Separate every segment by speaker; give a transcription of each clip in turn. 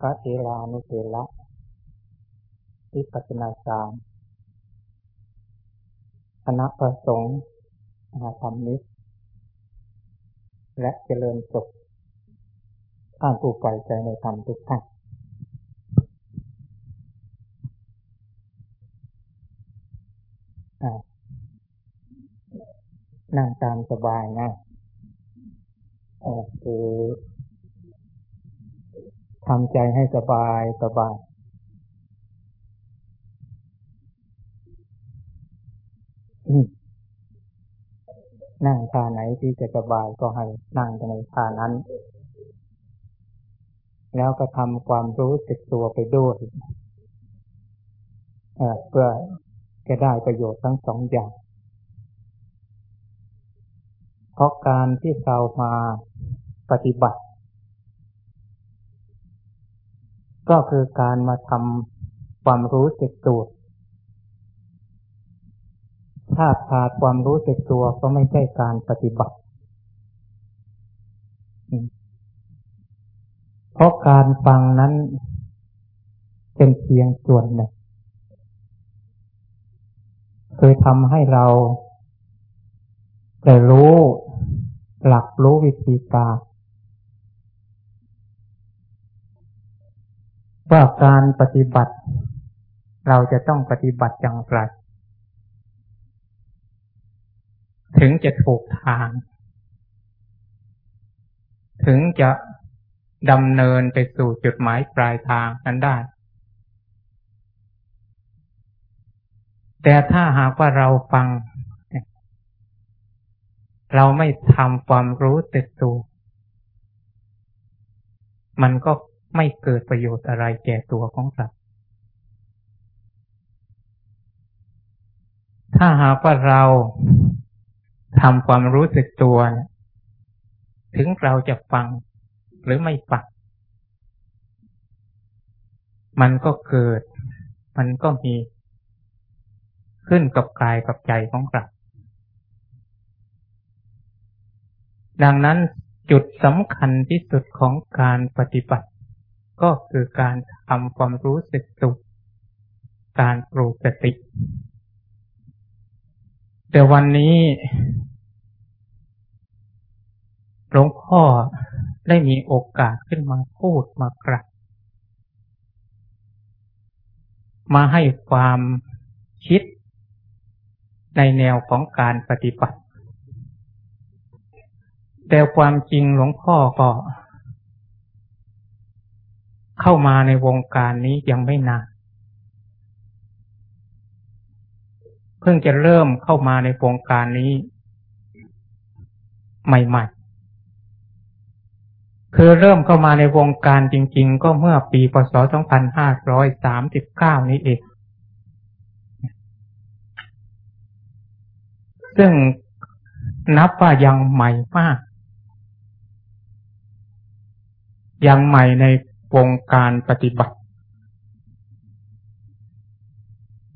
Speaker 1: พระเทลานุเทระวิปัสนาจารย์คณะประสงค์อาธรรมนิสและเจริญสุขท่านผู้ใฝ่ใจในธรรมทุกท่านนั่งตามสบายนะคือ ทำใจให้สบายสบายนั่งท่าไหนที่จะสบายก็ให้นั่งในท่านั้น แล้วก็ทำความรู้สึกตัวไปด้วยเพื่อจะได้ประโยชน์ทั้งสองอย่าง เพราะการที่เรามาปฏิบัติ ก็คือการมาทำความรู้สึกตัว ถ้าขาดความรู้สึกตัวก็ไม่ใช่การปฏิบัติ เพราะการฟังนั้นเป็นเพียงส่วนหนึ่งคือทำให้เราได้รู้หลักรู้วิธีการ ว่าการปฏิบัติ เราจะต้องปฏิบัติอย่างไร ถึงจะถูกทาง ถึงจะดำเนินไปสู่จุดหมายปลายทางนั้นได้ แต่ถ้าหากว่าเราฟัง เราไม่ทำความรู้ตึกตัว มันก็ ไม่เกิดประโยชน์อะไรแก่ตัวของเราถ้าหากว่าเราทำความรู้สึกตัว ถึงเราจะฟังหรือไม่ฟัง มันก็เกิด มันก็มีขึ้นกับกายกับใจของเราดังนั้นจุดสำคัญที่สุดของการปฏิบัติ ก็คือการทำความรู้สึกตัวการปลูกสติ แต่วันนี้หลวงพ่อได้มีโอกาสขึ้นมาพูดมากระมาให้ความคิดในแนวของการปฏิบัติ แต่ความจริงหลวงพ่อก็ เข้ามาในวงการนี้ยังไม่นาน เพิ่งจะเริ่มเข้ามาในวงการนี้ใหม่ๆ คือเริ่มเข้ามาในวงการจริง ๆ ก็เมื่อปีพศ 2539 นี้เอง ซึ่งนับว่ายังใหม่มาก ยังใหม่ใน วงการปฏิบัติ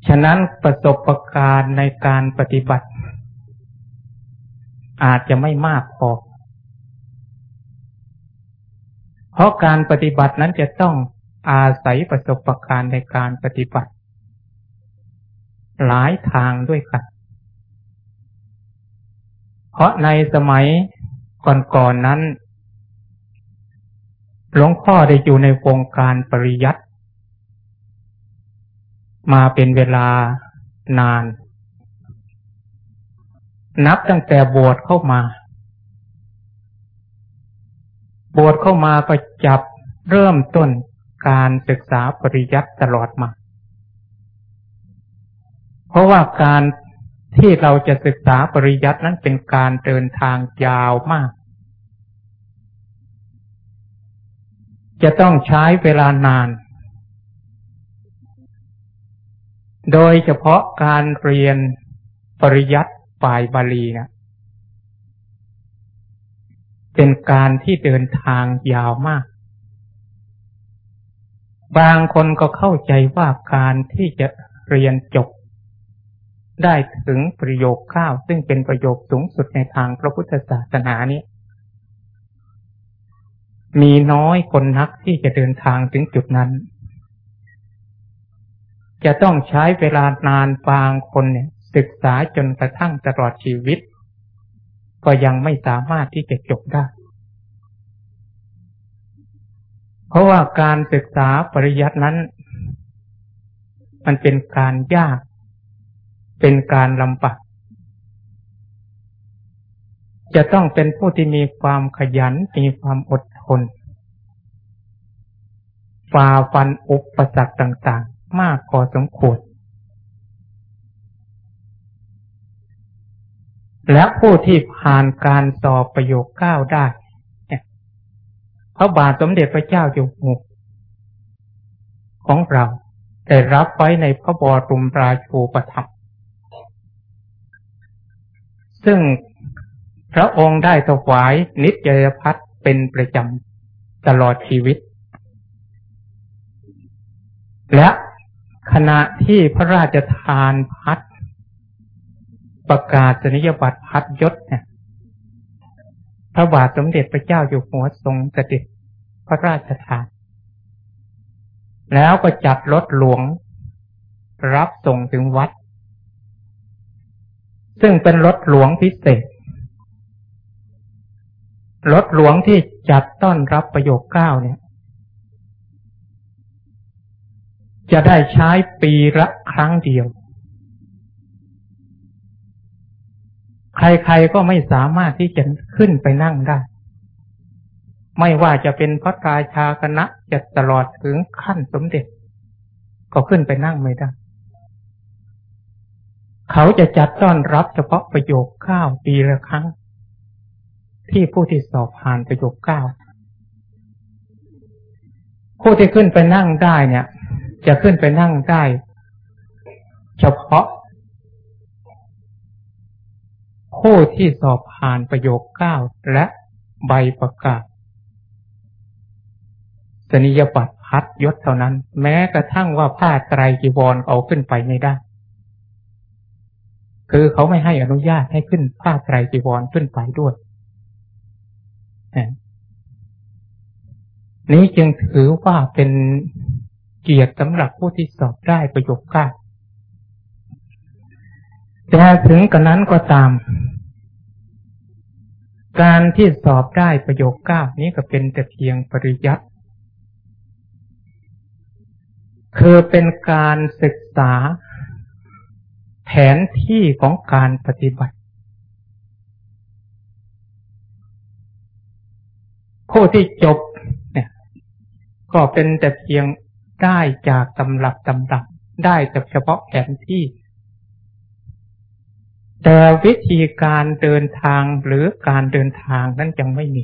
Speaker 1: ฉะนั้นประสบการณ์ในการปฏิบัติ อาจจะไม่มากพอ เพราะการปฏิบัตินั้นจะต้องอาศัยประสบการณ์ในการปฏิบัติ หลายทางด้วยกัน เพราะในสมัยก่อนๆนนั้น หลวงพ่อได้อยู่ในวงการปริยัติมาเป็นเวลานาน นับตั้งแต่บวชเข้ามา บวชเข้ามาก็จับเริ่มต้นการศึกษาปริยัติตลอดมา เพราะว่าการที่เราจะศึกษาปริยัตินั้นเป็นการเดินทางยาวมาก จะต้องใช้เวลานาน โดยเฉพาะการเรียนปริยัติฝ่ายบาลีนะเป็นการที่เดินทางยาวมาก บางคนก็เข้าใจว่าการที่จะเรียนจบ ได้ถึงประโยคข้าวซึ่งเป็นประโยคสูงสุดในทางพระพุทธศาสนานี้ มีน้อยคนนักที่จะเดินทางถึงจุดนั้น จะต้องใช้เวลานานบางคนเนี่ย ศึกษาจนกระทั่งตลอดชีวิต ก็ยังไม่สามารถที่จะจบได้ เพราะว่าการศึกษาปริยัตินั้น มันเป็นการยาก เป็นการลำบากจะต้องเป็นผู้ที่มีความขยัน มีความอด นฝ่าฟันอุปสรรคต่าง ๆ มากพอสมควรและผู้ที่ผ่านการสอบประโยคเก้าได้พระบาทสมเด็จพระเจ้าอยู่หัวของเราได้รับไว้ในพระบรมราชูปถัมภ์ซึ่งพระองค์ได้ถวายนิจยพัฒ เป็นประจำตลอดชีวิต และขณะที่พระราชทานพัดประกาศนิยบัตรพัดยศเนี่ยพระบาทสมเด็จพระเจ้าอยู่หัวทรงเสด็จพระราชทาน แล้วก็จัดรถหลวงรับส่งถึงวัด ซึ่งเป็นรถหลวงพิเศษ รถหลวงที่จัดต้อนรับประโยคเก้าเนี่ย จะได้ใช้ปีละครั้งเดียว ใครๆก็ไม่สามารถที่จะขึ้นไปนั่งได้ ไม่ว่าจะเป็นพระราชาคณะจะตลอดถึงขั้นสมเด็จ ก็ขึ้นไปนั่งไม่ได้ เขาจะจัดต้อนรับเฉพาะประโยคเก้าปีละครั้ง ที่ผู้ที่สอบผ่านประโยคเก้าผู้ที่ขึ้นไปนั่งได้เนี่ย จะขึ้นไปนั่งได้ เฉพาะ ผู้ที่สอบผ่านประโยคเก้าและใบประกาศสนิยบัตรพัดยศเท่านั้น แม้กระทั่งว่าผ้าไตรกีวรเอาขึ้นไปไม่ได้ คือเขาไม่ให้อนุญาตให้ขึ้นผ้าไตรกีวรขึ้นไปด้วย นี้จึงถือว่าเป็นเกียรติสำหรับผู้ที่สอบได้ประโยคเก้าแต่ถึงกระนั้นก็ตาม การที่สอบได้ประโยคเก้านี้ก็เป็นแต่เพียงปริยัติคือเป็นการศึกษาแผนที่ของการปฏิบัติ ผู้ที่จบเนี่ยก็เป็นแต่เพียงได้จากตำรับตำรับได้แต่เฉพาะแผนที่ แต่วิธีการเดินทางหรือการเดินทางนั้นยังไม่มี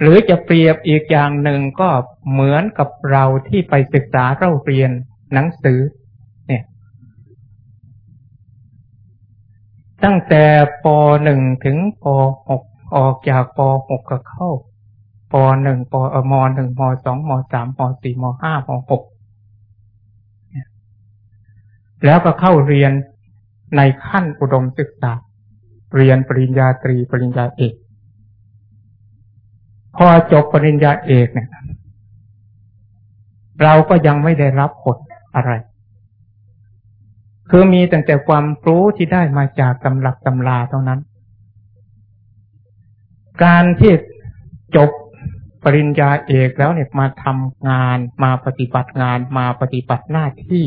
Speaker 1: หรือจะเปรียบอีกอย่างหนึ่งก็เหมือนกับเราที่ไปศึกษาเราเรียนหนังสือ เนี่ย ตั้งแต่ป .1 ถึงป .6 ออกจากป .6 ก็เข้าป .1 ปม .1 ม .2 ม .3 ม .4 ม .5 ม .6 แล้วก็เข้าเรียนในขั้นอุดมศึกษา เรียนปริญญาตรีปริญญาเอก พอจบปริญญาเอกเนี่ย เราก็ยังไม่ได้รับผลอะไร คือมีแต่แต่ความรู้ที่ได้มาจากตำรับตำราเท่านั้น การที่จบปริญญาเอกแล้วเนี่ยมาทำงานมาปฏิบัติงานมาปฏิบัติหน้าที่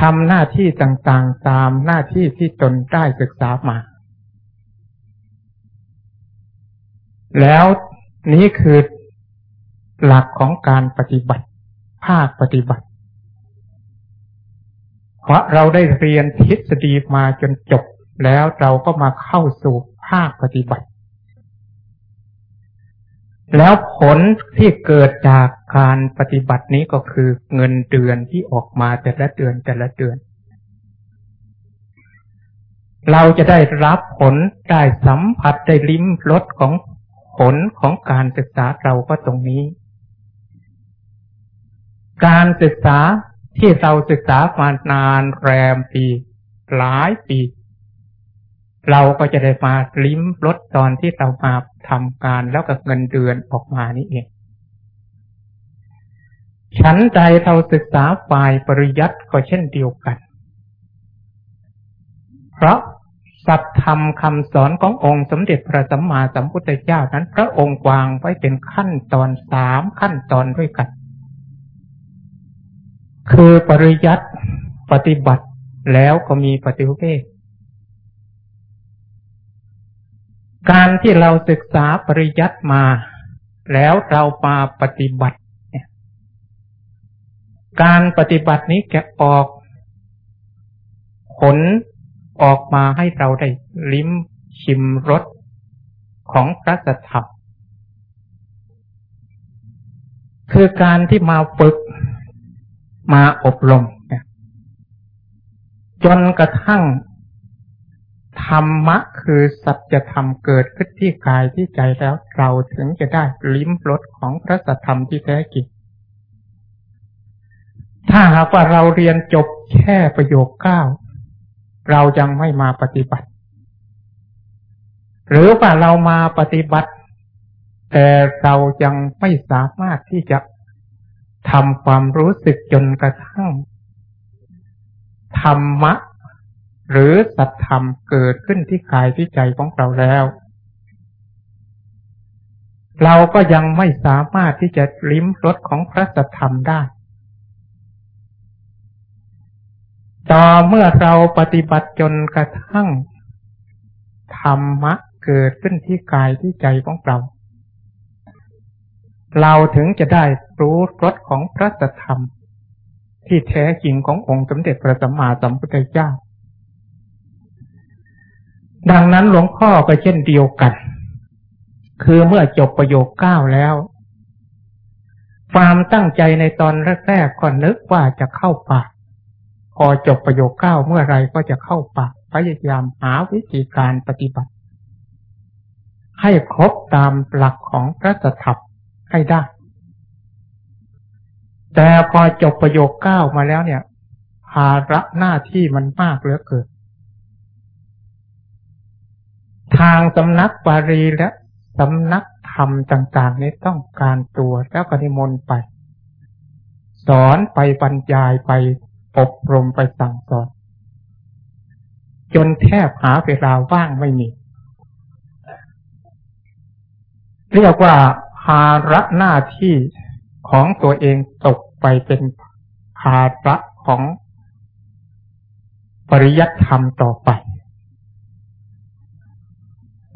Speaker 1: ทำหน้าที่ต่างๆตามหน้าที่ที่ตนได้ศึกษามา แล้วนี้คือหลักของการปฏิบัติ ภาคปฏิบัติ เพราะเราได้เรียนทฤษฎีมาจนจบ แล้วเราก็มาเข้าสู่ ภาคปฏิบัติ แล้วผลที่เกิดจากการปฏิบัตินี้ก็คือเงินเดือนที่ออกมาแต่ละเดือนแต่ละเดือน เราจะได้รับผลได้สัมผัสได้ลิ้มรสของผลของการศึกษาเราก็ตรงนี้ การศึกษาที่เราศึกษามานานแรมปี หลายปี เราก็จะได้มาลิ้มรสตอนที่เรามาทำการแล้วกับเงินเดือนออกมานี่เองฉันใดเราศึกษาฝ่ายปริยัติก็เช่นเดียวกัน เพราะสัตธรรมคำสอนขององค์สมเด็จพระสัมมาสัมพุทธเจ้านั้น พระองค์วางไว้เป็นขั้นตอนสามขั้นตอนด้วยกัน คือปริยัติปฏิบัติแล้วก็มีปฏิเวท การที่เราศึกษาปริยัติมา แล้วเรามาปฏิบัติการปฏิบัตินี้จะออก ผลออกมาให้เราได้ลิ้มชิมรสของพระสัทธรรมคือการที่มาฝึกมาอบรมจนกระทั่ง ธรรมะคือสัจธรรมเกิดขึ้นที่กายที่ใจแล้วเราถึงจะได้ลิ้มรสของพระสัทธรรมที่แท้จริง ถ้าหากว่าเราเรียนจบแค่ประโยคเก้าเรายังไม่มาปฏิบัติ หรือว่าเรามาปฏิบัติ แต่เรายังไม่สามารถที่จะทำความรู้สึกจนกระทั่งธรรมะ หรือสัตธรรมเกิดขึ้นที่กายที่ใจของเราแล้ว เราก็ยังไม่สามารถที่จะลิ้มรสของพระสัทธรรมได้ต่อเมื่อเราปฏิบัติจนกระทั่งธรรมะเกิดขึ้นที่กายที่ใจของเรา เราถึงจะได้รู้รสของพระธรรม ที่แท้จริงขององค์สมเด็จพระสัมมาสัมพุทธเจ้า ดังนั้นหลวงพ่อก็เช่นเดียวกัน คือเมื่อจบประโยคเก้าแล้ว ความตั้งใจในตอนแรกๆก็นึกว่าจะเข้าปากพอจบประโยคเก้าเมื่อไรก็จะเข้าปากพยายามหาวิธีการปฏิบัติ ให้ครบตามหลักของพระธรรมให้ได้ แต่พอจบประโยคเก้ามาแล้วเนี่ย ภาระหน้าที่มันมากเหลือเกิน ทางสำนักปารีและสำนักธรรมต่างๆนี้ต้องการตัวแล้วก็นิมนต์ไป สอนไปบรรยายไปอบรมไปสั่งสอน จนแทบหาเวลาว่างไม่มี เรียกว่าภาระหน้าที่ของตัวเองตกไปเป็นภาระของปริยัติธรรมต่อไป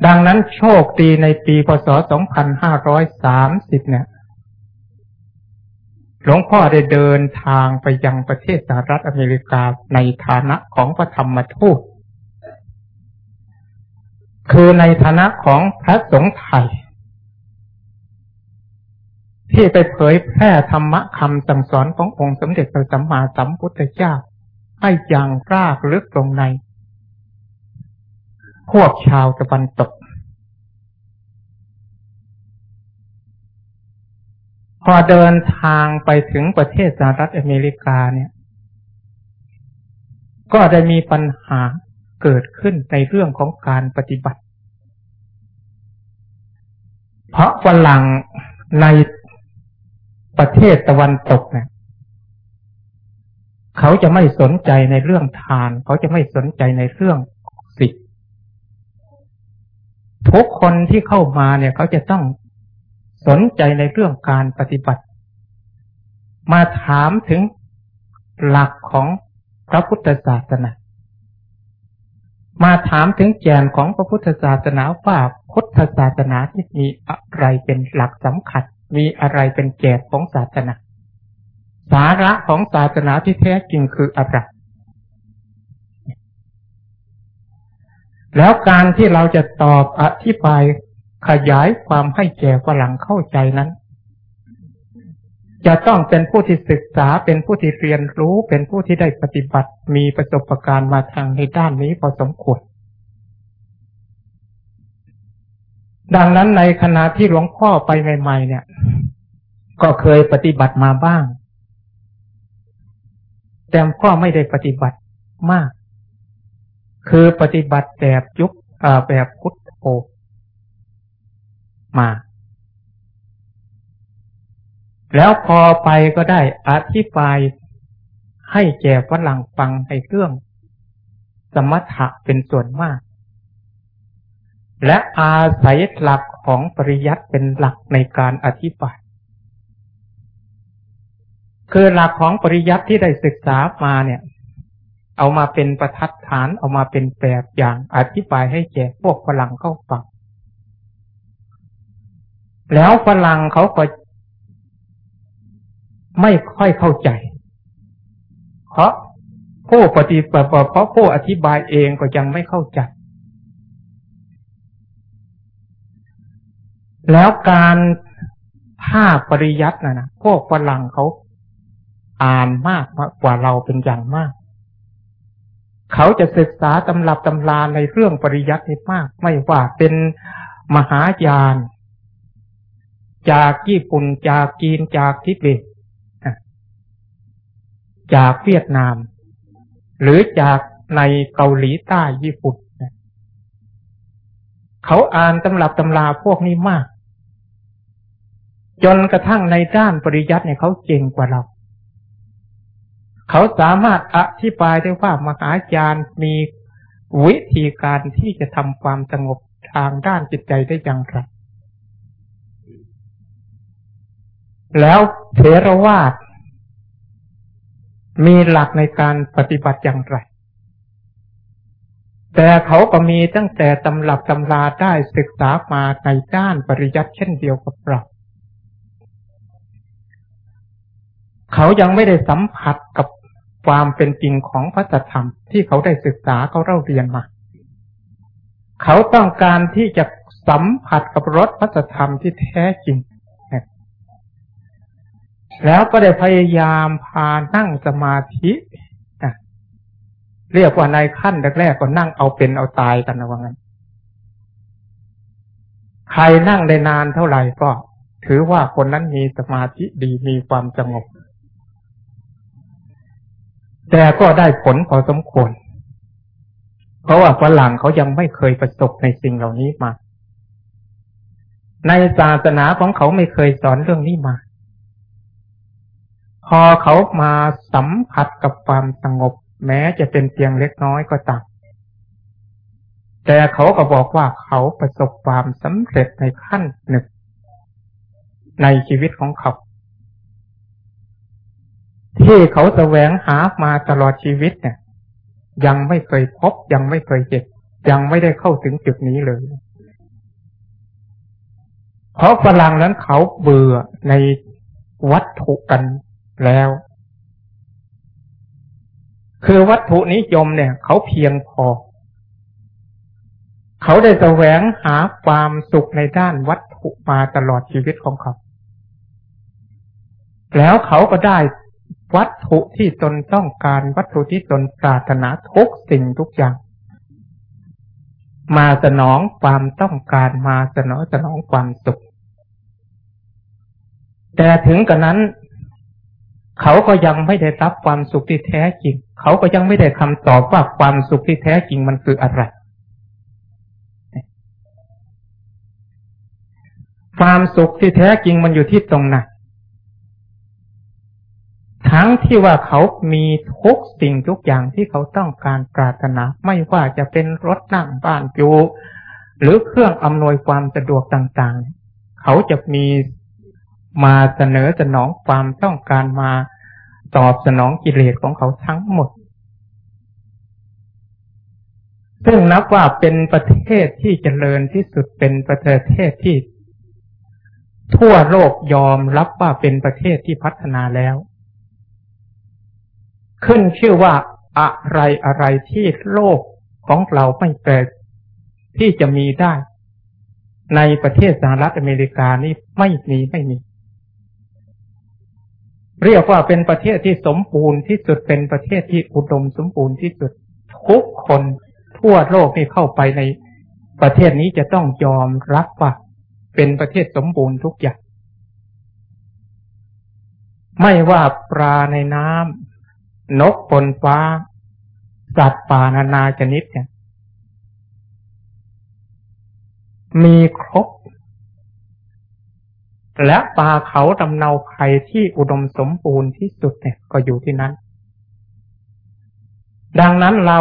Speaker 1: ดังนั้นโชคดีในปีพศ 2530 เนี่ย หลวงพ่อได้เดินทางไปยังประเทศสหรัฐอเมริกาในฐานะของพระธรรมทูต คือในฐานะของพระสงฆ์ไทย ที่ไปเผยแพร่ธรรมะคำสั่งสอนขององค์สมเด็จพระสัมมาสัมพุทธเจ้าให้อยังรากลึกลงใน พวกชาวตะวันตก พอเดินทางไปถึงประเทศสหรัฐอเมริกาเนี่ย ก็ได้มีปัญหาเกิดขึ้นในเรื่องของการปฏิบัติ เพราะฝรั่งในประเทศตะวันตกเนี่ยเขาจะไม่สนใจในเรื่องทาน เขาจะไม่สนใจในเรื่อง ทุกคนที่เข้ามาเนี่ย เขาจะต้องสนใจในเรื่องการปฏิบัติ มาถามถึงหลักของพระพุทธศาสนา มาถามถึงแกนของพระพุทธศาสนาว่าพุทธศาสนาที่มีอะไรเป็นหลักสำคัญ มีอะไรเป็นแกนของศาสนา สาระของศาสนาที่แท้จริงคืออะไร แล้วการที่เราจะตอบอธิบายขยายความให้แก่ฝรั่งเข้าใจนั้น จะต้องเป็นผู้ที่ศึกษาเป็นผู้ที่เรียนรู้เป็นผู้ที่ได้ปฏิบัติมีประสบการณ์มาทางในด้านนี้พอสมควร ดังนั้นในขณะที่หลวงพ่อไปใหม่ ๆ เนี่ย ก็เคยปฏิบัติมาบ้าง แต่ก็ไม่ได้ปฏิบัติมาก คือปฏิบัติแบบยุคแบบพุทโธมา แล้วพอไปก็ได้อธิบายให้แก่ฝรั่งฟังในเรื่อง สมถะเป็นส่วนมาก และอาศัยหลักของปริยัติเป็นหลักในการอธิบาย คือหลักของปริยัติที่ได้ศึกษามาเนี่ย เอามาเป็นประทัดฐานเอามาเป็นแบบอย่างอธิบายให้แก่พวกฝรั่งเข้าฟังแล้วฝรั่งเขาก็ไม่ค่อยเข้าใจ เพราะผู้ปฏิบัติเพราะผู้อธิบายเองก็ยังไม่เข้าใจ แล้วการภาปริยัตินะนะพวกฝรั่งเขาอ่านมากกว่าเราเป็นอย่างมาก เขาจะศึกษาตำรับตำราในเรื่องปริยัติมาก ไม่ว่าเป็นมหายาน จากญี่ปุ่นจากจีนจากทิเบตจากเวียดนาม หรือจากในเกาหลีใต้ญี่ปุ่นเขาอ่านตำรับตำราพวกนี้มาก จนกระทั่งในด้านปริยัติเนี่ยเขาเก่งกว่าเรา เขาสามารถอธิบายได้ว่ามหาญาณมีวิธีการที่จะทำความสงบทางด้านจิตใจได้อย่างไรแล้วเทรวาสมีหลักในการปฏิบัติอย่างไร แต่เขาก็มีตั้งแต่ตำรับตำราได้ศึกษามาในด้านปริยัติเช่นเดียวกับเรา เขายังไม่ได้สัมผัสกับ ความเป็นจริงของพระธรรมที่เขาได้ศึกษาเขาเล่าเรียนมา เขาต้องการที่จะสัมผัสกับรสพระธรรมที่แท้จริง แล้วก็ได้พยายามพานั่งสมาธิเรียกว่าในขั้นแรกๆก็นั่งเอาเป็นเอาตายกันนะว่างั้น ใครนั่งได้นานเท่าไหร่ก็ ถือว่าคนนั้นมีสมาธิดีมีความสงบ แต่ก็ได้ผลพอสมควร เพราะว่าฝรั่งเขายังไม่เคยประสบในสิ่งเหล่านี้มา ในศาสนาของเขาไม่เคยสอนเรื่องนี้มา พอเขามาสัมผัสกับความสงบ แม้จะเป็นเพียงเล็กน้อยก็ตามแต่เขาก็บอกว่าเขาประสบความสำเร็จในขั้นหนึ่งในชีวิตของเขา ที่เขาแสวงหามาตลอดชีวิตเนี่ย ยังไม่เคยพบยังไม่เคยเจ็บยังไม่ได้เข้าถึงจุดนี้เลย เพราะฝรั่งนั้นเขาเบื่อในวัตถุกันแล้ว คือวัตถุนิยมเนี่ย เขาเพียงพอ เขาได้แสวงหาความสุขในด้านวัตถุมาตลอดชีวิตของเขา แล้วเขาก็ได้ วัตถุที่ตนต้องการ วัตถุที่ตนปรารถนาทุกสิ่งทุกอย่าง มาสนองความต้องการมาสนองสนองความสุข แต่ถึงกระนั้น เขาก็ยังไม่ได้รับความสุขที่แท้จริง เขาก็ยังไม่ได้คำตอบว่าความสุขที่แท้จริงมันคืออะไรความสุขที่แท้จริงมันอยู่ที่ตรงไหน ทั้งที่ว่าเขามีทุกสิ่งทุกอย่างที่เขาต้องการปรารถนา ไม่ว่าจะเป็นรถนั่งบ้านอยู่หรือเครื่องอำนวยความสะดวกต่างๆ เขาจะมีมาเสนอสนองความต้องการมาตอบสนองกิเลสของเขาทั้งหมด ซึ่งนับว่าเป็นประเทศที่เจริญที่สุดเป็นประเทศที่ ทั่วโลกยอมรับว่าเป็นประเทศที่พัฒนาแล้ว ขึ้นชื่อว่าอะไรอะไรที่โลกของเราไม่แปลที่จะมีได้ ในประเทศสหรัฐอเมริกานี่ไม่มีไม่มี เรียกว่าเป็นประเทศที่สมบูรณ์ที่สุดเป็นประเทศที่อุดมสมบูรณ์ที่สุดทุกคนทั่วโลกที่เข้าไปในประเทศนี้จะต้องยอมรับว่าเป็นประเทศสมบูรณ์ทุกอย่าง ไม่ว่าปลาในน้ำ นกบนฟ้า สัตว์ป่านานาชนิดเนี่ย มีครบ และป่าเขาดำเนาไครที่อุดมสมบูรณ์ที่สุดเนี่ย ก็อยู่ที่นั้น ดังนั้นเรา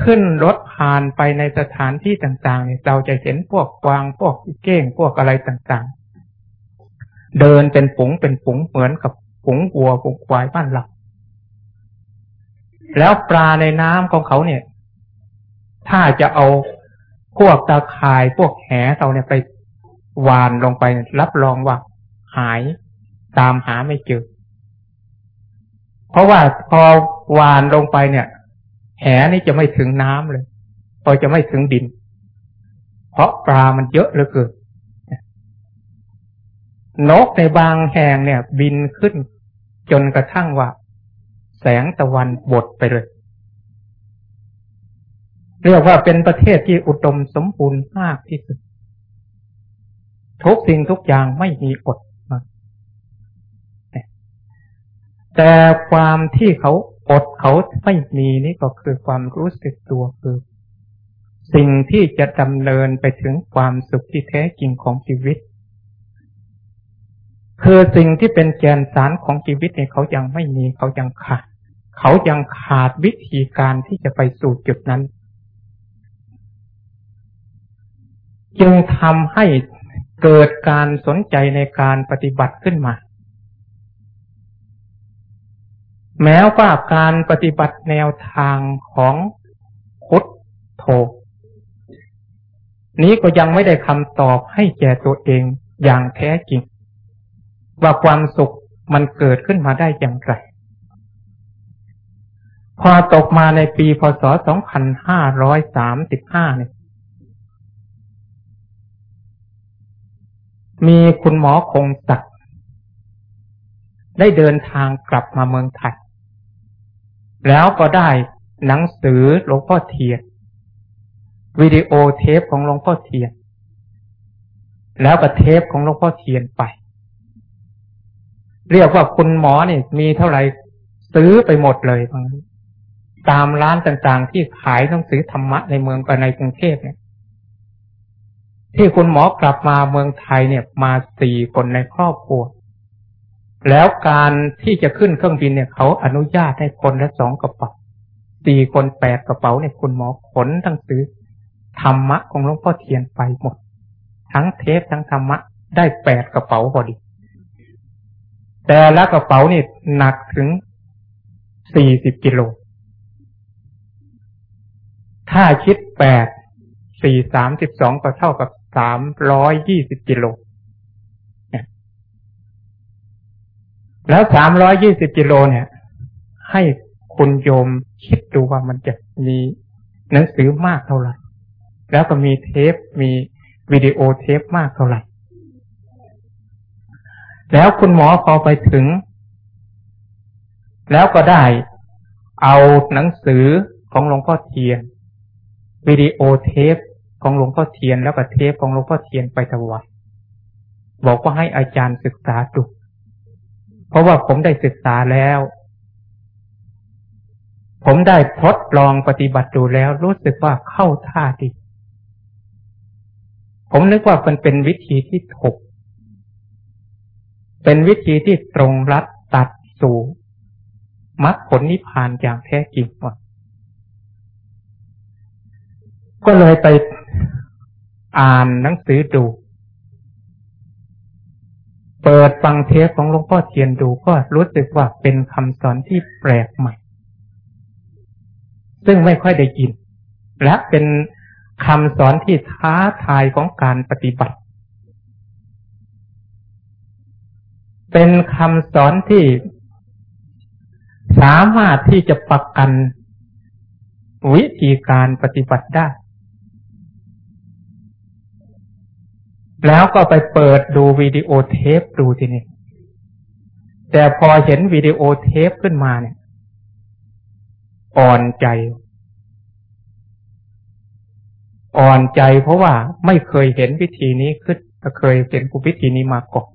Speaker 1: ขึ้นรถผ่านไปในสถานที่ต่างๆเนี่ยเราจะเห็นพวกกวางพวกเก้งพวกอะไรต่างๆ เดินเป็นปุ๋งเป็นปุ๋งเหมือนกับปุ๋งวัวปุ๋งควายบ้านหลัา แล้วปลาในน้ำของเขาเนี่ย ถ้าจะเอาพวกตาข่ายพวกแหเราเนี่ยไปวานลงไปรับรองว่าหายตามหาไม่เจอ เพราะว่าพอวานลงไปเนี่ย แหนี่จะไม่ถึงน้ำเลยพอจะไม่ถึงดิน เพราะปลามันเยอะเหลือเกินนกในบางแห่งเนี่ย บินขึ้น จนกระทั่งว่า แสงตะวันบดไปเลย เรียกว่าเป็นประเทศที่อุดมสมบูรณ์มากที่สุด ทุกสิ่งทุกอย่างไม่มีอด แต่ความที่เขาอดเขาไม่มีนี่ก็คือความรู้สึกตัวคือสิ่งที่จะดำเนินไปถึงความสุขที่แท้จริงของชีวิต คือสิ่งที่เป็นแกนสารของชีวิตเนี่ยเขายังไม่มีเขายังขาด เขายังขาดวิธีการที่จะไปสู่จุดนั้น จึงทำให้เกิดการสนใจในการปฏิบัติขึ้นมา แม้ว่าการปฏิบัติแนวทางของพุทโธนี้ก็ยังไม่ได้คำตอบให้แก่ตัวเองอย่างแท้จริง ว่าความสุขมันเกิดขึ้นมาได้อย่างไร พอตกมาในปีพศ 2535 เนี่ย มีคุณหมอคงศักดิ์ได้เดินทางกลับมาเมืองไทย แล้วก็ได้หนังสือหลวงพ่อเทียนวิดีโอเทปของหลวงพ่อเทียน แล้วก็เทปของหลวงพ่อเทียนไป เรียกว่าคุณหมอเนี่ยมีเท่าไหร่ซื้อไปหมดเลยบาง ตามร้านต่างๆ ที่ขายหนังสือธรรมะในเมืองกับในกรุงเทพเนี่ย ที่คุณหมอกลับมาเมืองไทยเนี่ยมาสี่คนในครอบครัว แล้วการที่จะขึ้นเครื่องบินเนี่ยเขาอนุญาตให้คนละสองกระเป๋าสี่คนแปดกระเป๋าเนี่ยคุณหมอขนหนังสือธรรมะของหลวงพ่อเทียนไปหมด ทั้งเทปทั้งธรรมะได้แปดกระเป๋าพอดี แต่ละกระเป๋านี่หนักถึงสี่สิบกิโล ถ้าคิดแปดสี่สามสิบสองก็เท่ากับสามร้อยยี่สิบกิโลแล้วสามร้อยยี่สิบกิโลเนี่ย ให้คุณโยมคิดดูว่ามันจะมีหนังสือมากเท่าไหร่ แล้วก็มีเทปมีวิดีโอเทปมากเท่าไหร่ แล้วคุณหมอพอไปถึง แล้วก็ได้เอาหนังสือของหลวงพ่อเทียน วิดีโอเทปของหลวงพ่อเทียนแล้วก็เทปของหลวงพ่อเทียนไปถวายบอกว่าให้อาจารย์ศึกษาดูเพราะว่าผมได้ศึกษาแล้ว ผมได้ทดลองปฏิบัติดูแล้ว รู้สึกว่าเข้าท่าดีผมนึกว่ามันเป็นวิธีที่ถูก เป็นวิธีที่ตรงรัดตัดสู่มรรคผลนิพพานอย่างแท้จริงว่า ก็เลยไปอ่านหนังสือดู เปิดฟังเทปของหลวงพ่อเทียนดูก็รู้สึกว่าเป็นคำสอนที่แปลกใหม่ ซึ่งไม่ค่อยได้ยิน และเป็นคำสอนที่ท้าทายของการปฏิบัติ เป็นคำสอนที่สามารถที่จะประกันวิธีการปฏิบัติได้ แล้วก็ไปเปิดดูวิดีโอเทปดูทีนี้แต่พอเห็นวิดีโอเทปขึ้นมาเนี่ย อ่อนใจ อ่อนใจเพราะว่าไม่เคยเห็นวิธีนี้ขึ้นเคยเห็นกูวิธีนี้มาก่อน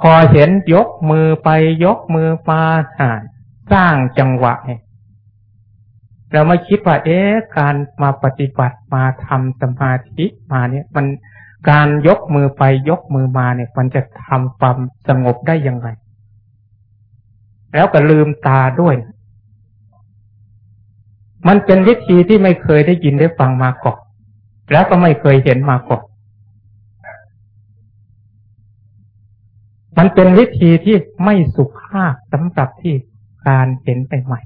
Speaker 1: พอเห็นยกมือไปยกมือมาสร้างจังหวะเนี่ย เราไม่คิดว่า เอ๊ะการมาปฏิบัติมาทำสมาธิมาเนี่ย มันการยกมือไปยกมือมาเนี่ย มันจะทำความสงบได้ยังไง แล้วก็ลืมตาด้วย มันเป็นวิธีที่ไม่เคยได้ยินได้ฟังมาก่อนแล้วก็ไม่เคยเห็นมาก่อนมันเป็นวิธีที่ไม่สุภาพสำหรับที่การเห็นไปใหม่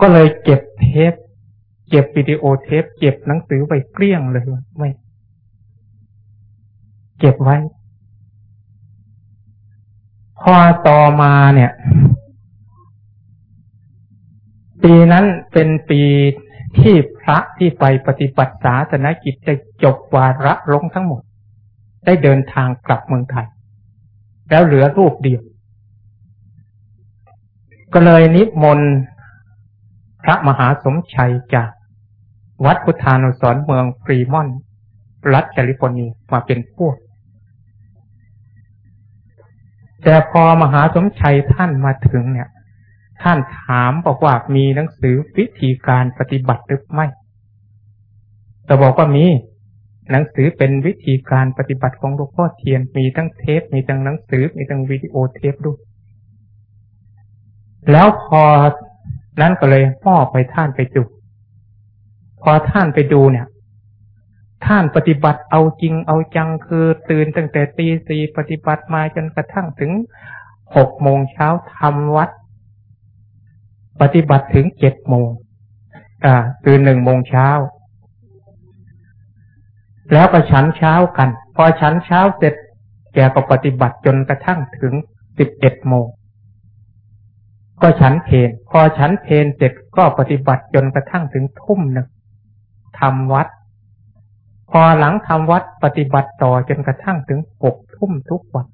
Speaker 1: ก็เลยเก็บเทป เก็บวิดีโอเทป เก็บหนังสือไปเกลี้ยงเลยไม่ เก็บไว้ พอต่อมาเนี่ย ปีนั้นเป็นปีที่พระที่ไปปฏิบัติศาสนกิจจะจบวาระลงทั้งหมด ได้เดินทางกลับเมืองไทย แล้วเหลือรูปเดียว ก็เลยนิมนต์ พระมหาสมชัยจากวัดพุทธานุสรเมืองฟรีมอน รัฐแคลิฟอร์เนียมาเป็นพวก แต่พอมหาสมชัยท่านมาถึงเนี่ย ท่านถามบอกว่ามีหนังสือวิธีการปฏิบัติหรือไม่แต่บอกว่ามีหนังสือเป็นวิธีการปฏิบัติของหลวงพ่อเทียน มีทั้งเทป มีทั้งหนังสือ มีทั้งวิดีโอเทปด้วย แล้วพอ นั้นก็เลยมอบไปท่านไปดู พอท่านไปดูเนี่ย ท่านปฏิบัติเอาจริงเอาจังคือตื่นตั้งแต่ตีสี่ปฏิบัติมาจนกระทั่งถึงหกโมงเช้าทำวัด ปฏิบัติถึงเจ็ดโมงอ่าตื่นหนึ่งโมงเช้า แล้วก็ฉันเช้ากัน พอฉันเช้าเสร็จแกก็ปฏิบัติจนกระทั่งถึงสิบเอ็ดโมง ก็ฉันเพนพอฉันเพนเสร็จก็ปฏิบัติจนกระทั่งถึงทุ่มหนึ่งทำวัด พอหลังทำวัดปฏิบัติต่อจนกระทั่งถึงหกทุ่มทุกวัน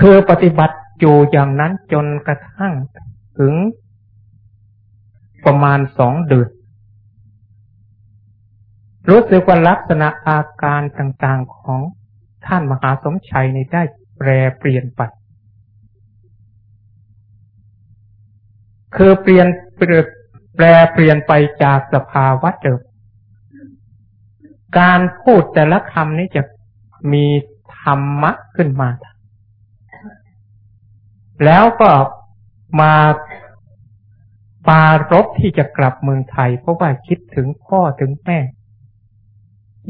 Speaker 1: คือปฏิบัติอยู่อย่างนั้นจนกระทั่งถึงประมาณสองเดือนรู้สึกว่าลักษณะอาการต่างๆของท่านมหาสมชัยในได้แปรเปลี่ยนไป คือเปลี่ยนแปรเปลี่ยนไปจากสภาวะเดิม การพูดแต่ละคำนี้จะมีธรรมะขึ้นมา แล้วก็มาปารบที่จะกลับเมืองไทย เพราะว่าคิดถึงพ่อถึงแม่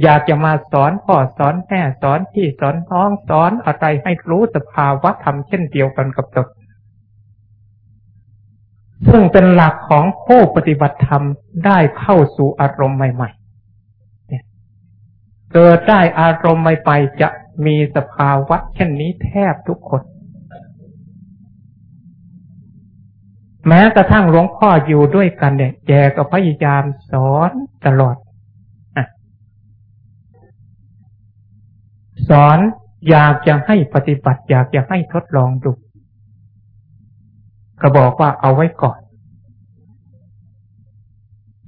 Speaker 1: อยากจะมาสอนพ่อสอนแม่สอนพี่สอนน้องสอนอะไรให้รู้สภาวะธรรมเช่นเดียวกันกับตน ซึ่งเป็นหลักของผู้ปฏิบัติธรรมได้เข้าสู่อารมณ์ใหม่ๆเกิดได้อารมณ์ใหม่ๆจะมีสภาวะเช่นนี้แทบทุกคน แม้กระทั่งหลวงพ่ออยู่ด้วยกันเนี่ยแกก็พยายามสอนตลอดสอนอยากจะให้ปฏิบัติ อยากจะให้ทดลองดู ก็บอกว่าเอาไว้ก่อน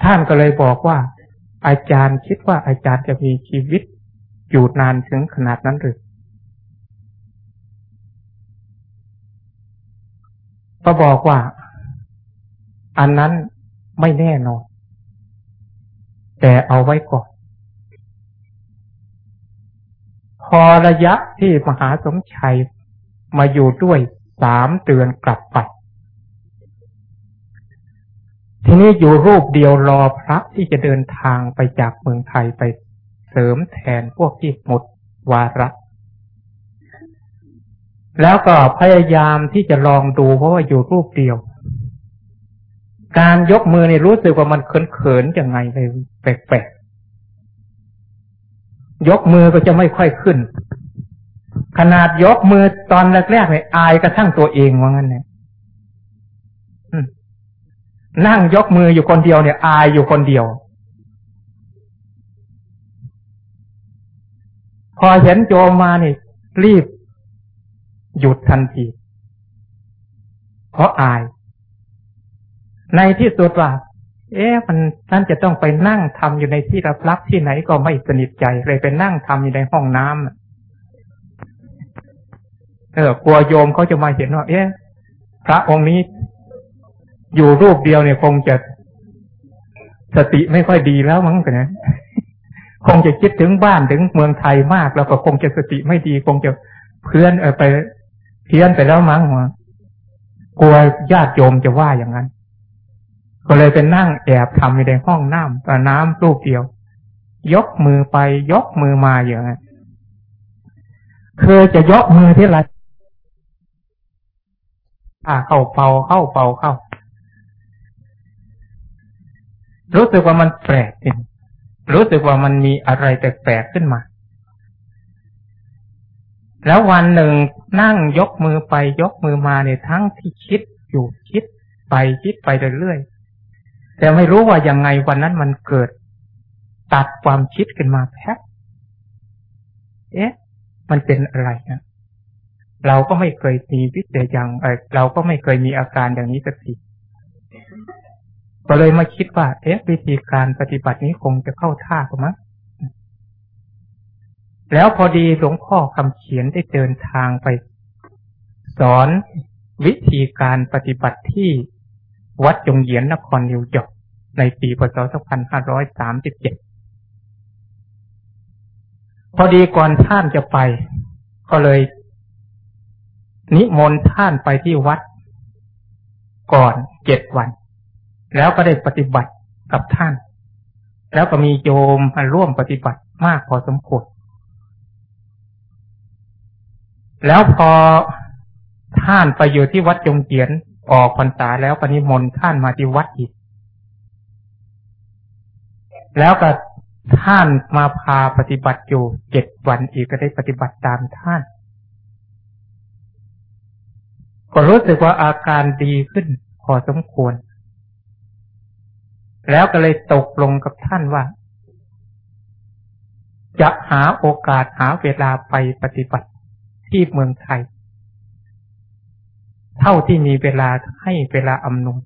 Speaker 1: ท่านก็เลยบอกว่า อาจารย์คิดว่าอาจารย์จะมีชีวิตอยู่นานถึงขนาดนั้นหรือก็บอกว่า อันนั้นไม่แน่นอน แต่เอาไว้ก่อน พอระยะที่มหาสมชัยมาอยู่ด้วยสามเดือนกลับไป ทีนี้อยู่รูปเดียวรอพระที่จะเดินทางไปจากเมืองไทยไปเสริมแทนพวกที่หมดวาระแล้วก็พยายามที่จะลองดูเพราะว่าอยู่รูปเดียว การยกมือนี่รู้สึกว่ามันเขินๆยังไงเลยแปลกๆยกมือก็จะไม่ค่อยขึ้น ขนาดยกมือตอนแรกๆเนี่ยอายกระทั่งตัวเองว่างั้นเนี่ย นั่งยกมืออยู่คนเดียวเนี่ย อายอยู่คนเดียว พอเห็นโจมมาเนี่ยรีบ หยุดทันที เพราะอาย ในที่สุดว่า เอ๊ะมันท่านจะต้องไปนั่งทำอยู่ในที่รับรับที่ไหนก็ไม่สนิทใจเลยไปนั่งทำอยู่ในห้องน้ำเออกลัวโยมเขาจะมาเห็นว่า เอ๊ะพระองค์นี้ อยู่รูปเดียวเนี่ยคงจะสติไม่ค่อยดีแล้วมั้งกันนะคงจะคิดถึงบ้านถึงเมืองไทยมาก แล้วก็คงจะสติไม่ดี คงจะเพื่อนเออไปเพี้ยนไปแล้วมั้งหัวกลัวญาติโยมจะว่าอย่างนั้น ก็เลยเป็นนั่งแอบทำในห้องน้ำต่น้ำรูปเดียว ยกมือไปยกมือมาอย่างนั้นคือจะยกมือที่ไรอ่าเข้าเป่าเข้าเป่าเข้า รู้สึกว่ามันแปลกจริงรู้สึกว่ามันมีอะไรแปลกๆขึ้นมา แล้ววันหนึ่งนั่งยกมือไปยกมือมาเนี่ยทั้งที่คิดอยู่คิดไปคิดไปเรื่อยๆแต่ไม่รู้ว่ายังไงวันนั้นมันเกิด ตัดความคิดขึ้นมาแป๊บเอ๊ะ มันเป็นอะไรนะเราก็ไม่เคยมีวิจัยอย่างเเราก็ไม่เคยมีอาการอย่างนี้สักที ก็เลยมาคิดว่า เอ๊ะวิธีการปฏิบัตินี้คงจะเข้าท่าหรือมั้งแล้วพอดีหลวงพ่อคำเขียนได้เดินทางไป สอนวิธีการปฏิบัติที่วัดจงเยียนนครนิวยอร์กในปีพศ 2537 พอดีก่อนท่านจะไป ก็เลย นิมนต์ท่านไปที่วัด ก่อนเจ็ดวัน แล้วก็ได้ปฏิบัติกับท่าน แล้วก็มีโยมมาร่วมปฏิบัติมากพอสมควรแล้วพอท่านไปอยู่ที่วัดจงเกียนออกพรรษาแล้วปณิมนต์ท่านมาที่วัดอีก แล้วก็ท่านมาพาปฏิบัติอยู่เจ็ดวันอีกก็ได้ปฏิบัติตามท่าน ก็รู้สึกว่าอาการดีขึ้นพอสมควร แล้วก็เลยตกลงกับท่านว่า จะหาโอกาสหาเวลาไปปฏิบัติที่เมืองไทย เท่าที่มีเวลาให้เวลาอำนวย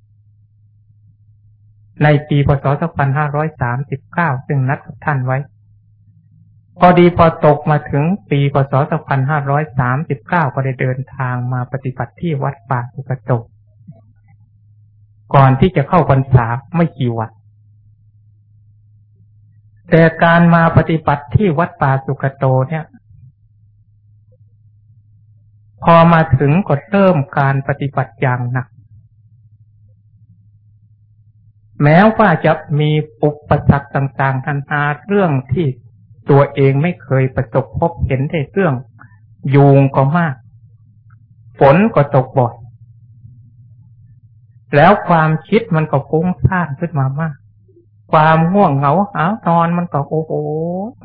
Speaker 1: ในปีพศ 2539 ซึ่งนัดกับท่านไว้ พอดีพอตกมาถึงปีพศ 2539 ก็ได้เดินทางมาปฏิบัติที่วัดป่าสุกโตก ก่อนที่จะเข้าพรรษาไม่กี่วันแต่การมาปฏิบัติที่วัดป่าสุกโตเนี่ย พอมาถึงก็เริ่มการปฏิบัติอย่างหนัก แม้ว่าจะมีปุปสรรคต่างๆทันอาเรื่องที่ตัวเองไม่เคยประสบพบเห็นในเรื่องยุงก็มาก ฝนก็ตกบ่อย แล้วความคิดมันก็ฟุ้งซ่านขึ้นมามาก ความง่วงเหงาหานอนมันก็โอ้โห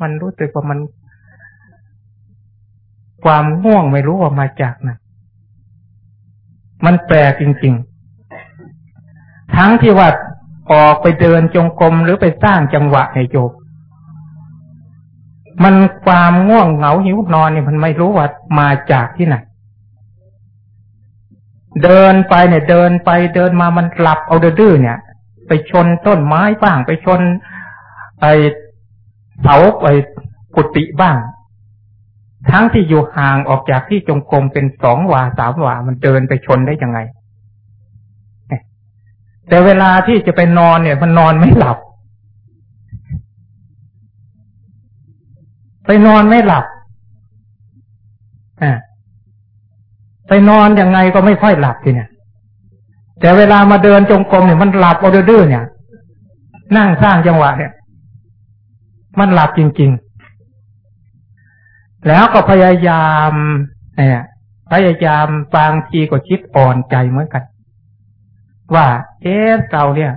Speaker 1: มันรู้สึกว่ามัน ความง่วงไม่รู้ว่ามาจากไหนมันแปลกจริง ๆ ทั้งที่ว่าออกไปเดินจงกรมหรือไปสร้างจังหวะในโยกมันความง่วงเหงาหิวนอนเนี่ยมันไม่รู้ว่ามาจากที่ไหน เดินไปเนี่ย เดินไปเดินมามันหลับเอาดื้อเนี่ย ไปชนต้นไม้บ้าง ไปชนไอเสาไอกุฏิบ้าง ทั้งที่อยู่ห่างออกจากที่จงกรมเป็นสองวาสามวา มันเดินไปชนได้ยังไง แต่เวลาที่จะไปนอนเนี่ย มันนอนไม่หลับ ไปนอนไม่หลับอ่า ไปนอนยังไงก็ไม่ค่อยหลับทีเนี่ย แต่เวลามาเดินจงกรมเนี่ยมันหลับเอาดื้อเนี่ย นั่งสร้างจังหวะเนี่ย มันหลับจริง ๆ แล้วก็พยายามเนี่ยพยายามบางทีก็คิดอ่อนใจเหมือนกัน ว่า เอ๊ะเราเนี่ย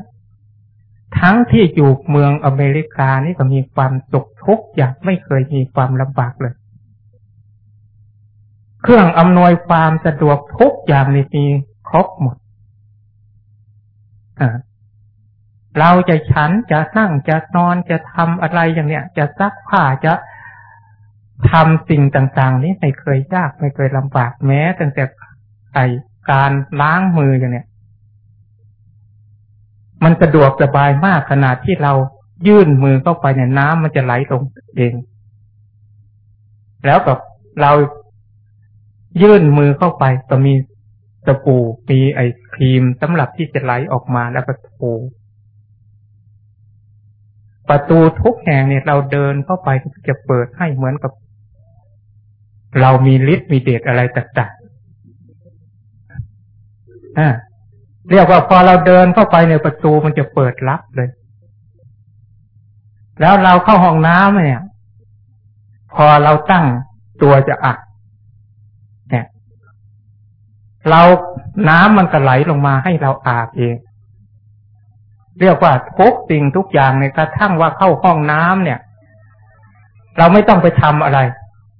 Speaker 1: ทั้งที่อยู่เมืองอเมริกานี่ก็มีความสุขทุกอย่างไม่เคยมีความลำบากเลย เครื่องอำนวยความสะดวกทุกอย่างในมีครบหมดเราจะฉันจะนั่งจะนอนจะทำอะไรอย่างเนี้ย จะซักผ้าจะทำสิ่งต่าง ๆ นี้ไม่เคยยากไม่เคยลำบากแม้ตั้งแต่ไอการล้างมืออย่างเนี้ยมันสะดวกสบายมากขนาดที่เรายื่นมือเข้าไปเนี่ยน้ำมันจะไหลลงเอง แล้วกับเรา ยื่นมือเข้าไปก็มีตะปูมีไอครีมสำหรับที่จะไหลออกมาแล้วก็ถูประตูทุกแห่งเนี่ยเราเดินเข้าไปจะเปิดให้เหมือนกับ เรามีฤทธิ์มีเดชอะไรต่างๆอ่าเรียกว่าพอเราเดินเข้าไปในประตูมันจะเปิดรับเลย แล้วเราเข้าห้องน้ำเนี่ย พอเราตั้งตัวจะอัดเนี่ย เราน้ำมันก็ไหลลงมาให้เราอาบเอง เรียกว่าทุกสิ่งทุกอย่างในกระทั่งว่าเข้าห้องน้ำเนี่ย เราไม่ต้องไปทำอะไร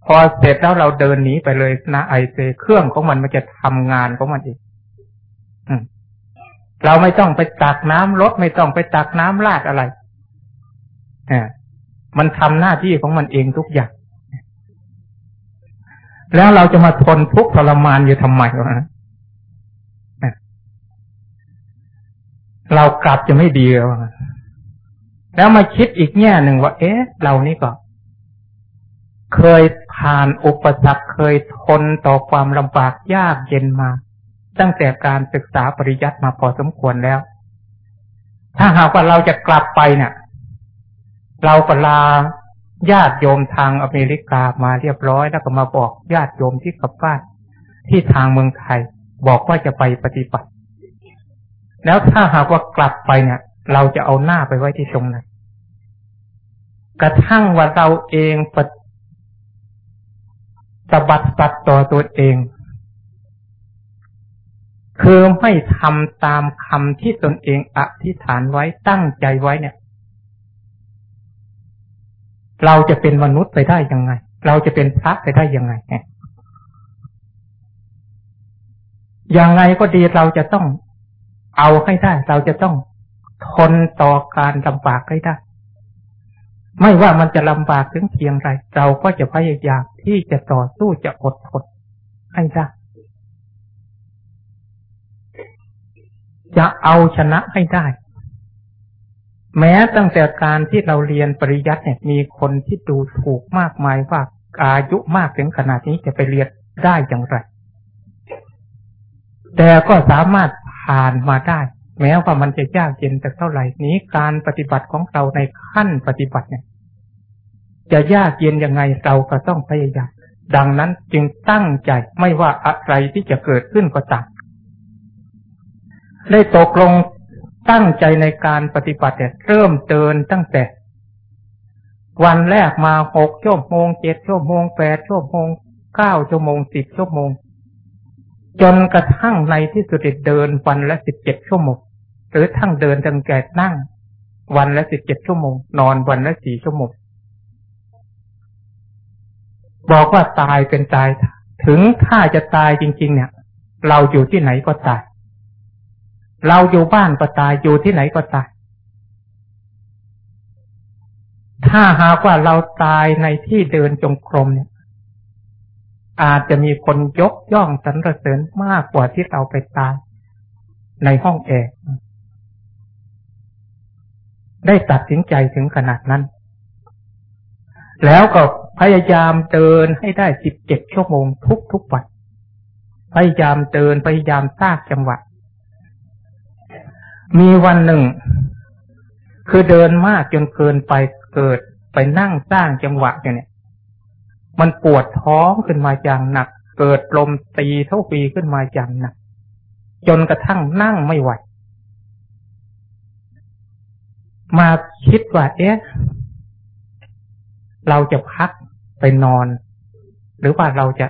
Speaker 1: พอเสร็จแล้วเราเดินหนีไปเลยนะไอเซเครื่องของมันมันจะทำงานของมันเองเราไม่ต้องไปตักน้ำรถไม่ต้องไปตักน้ำลาดอะไรอ่มันทำหน้าที่ของมันเองทุกอย่างแล้วเราจะมาทนทุกข์ทรมานอยู่ทำไมวะ เรากลับจะไม่ดีแล้วแล้วมาคิดอีกแง่หนึ่งว่า เอ๊ะ เรานี่ก็ เคยผ่านอุปสรรคเคยทนต่อความลำบากยากเย็นมา ตั้งแต่การศึกษาปริยัติมาพอสมควรแล้ว ถ้าหากว่าเราจะกลับไปเนี่ยเราก็ลาญาติโยมทางอเมริกามาเรียบร้อยแล้วก็มาบอกญาติโยมที่กับบ้านที่ทางเมืองไทย บอกว่าจะไปปฏิบัติ แล้วถ้าหากว่ากลับไปเนี่ย เราจะเอาหน้าไปไว้ที่ตรงไหนกระทั่งว่าเราเองปฏิบัติตัดต่อตัวเอง คือไม่ทำตามคำที่ตนเองอธิษฐานไว้ตั้งใจไว้เนี่ย เราจะเป็นมนุษย์ไปได้ยังไง เราจะเป็นพระไปได้ยังไงยังไงก็ดีเราจะต้อง เอาให้ได้ เราจะต้องทนต่อการลำบากให้ได้ ไม่ว่ามันจะลำบากถึงเพียงไร เราก็จะพยายามที่จะต่อสู้จะอดทนให้ได้จะเอาชนะให้ได้ แม้ตั้งแต่การที่เราเรียนปริยัติเนี่ย มีคนที่ดูถูกมากมายว่าอายุมากถึงขนาดนี้จะไปเรียนได้อย่างไร แต่ก็สามารถ ผ่านมาได้ แม้ว่ามันจะยากเย็นแต่เท่าไหร่นี้การปฏิบัติของเราในขั้นปฏิบัติเนี่ย จะยากเย็นยังไงเราก็ต้องพยายามดังนั้นจึงตั้งใจไม่ว่าอะไรที่จะเกิดขึ้นก็ตามได้ตกลงตั้งใจในการปฏิบัติเนี่ยเริ่มเดินตั้งแต่ วันแรกมาหกชั่วโมงเจ็ดชั่วโมงแปดชั่วโมงเก้าชั่วโมงสิบชั่วโมง จนกระทั่งในที่สุดเดินวันละสิบเจ็ดชั่วโมงหรือทั้งเดินตั้งแต่นั่ง วันละสิบเจ็ดชั่วโมง นอนวันละสี่ชั่วโมง บอกว่าตายเป็นตาย ถึงถ้าจะตายจริง ๆ เนี่ย เราอยู่ที่ไหนก็ตาย เราอยู่บ้านก็ตายอยู่ที่ไหนก็ตาย ถ้าหากว่าเราตายในที่เดินจงกรมเนี่ย อาจจะมีคนยกย่องสรรเสริญมากกว่าที่เราไปตายในห้องแอร์ได้ตัดสินใจถึงขนาดนั้น แล้วก็พยายามเดินให้ได้สิบเจ็ดชั่วโมงทุกทุกวันพยายามเดินพยายามสร้างจังหวะ มีวันหนึ่ง คือเดินมากจนเกินไปเกิดไปนั่งสร้างจังหวะอย่างนี้ มันปวดท้องขึ้นมาอย่างหนัก เกิดลมตีเท่าปีขึ้นมาอย่างหนัก จนกระทั่งนั่งไม่ไหว มาคิดว่าเอ๊ะเราจะพักไปนอน หรือว่าเราจะ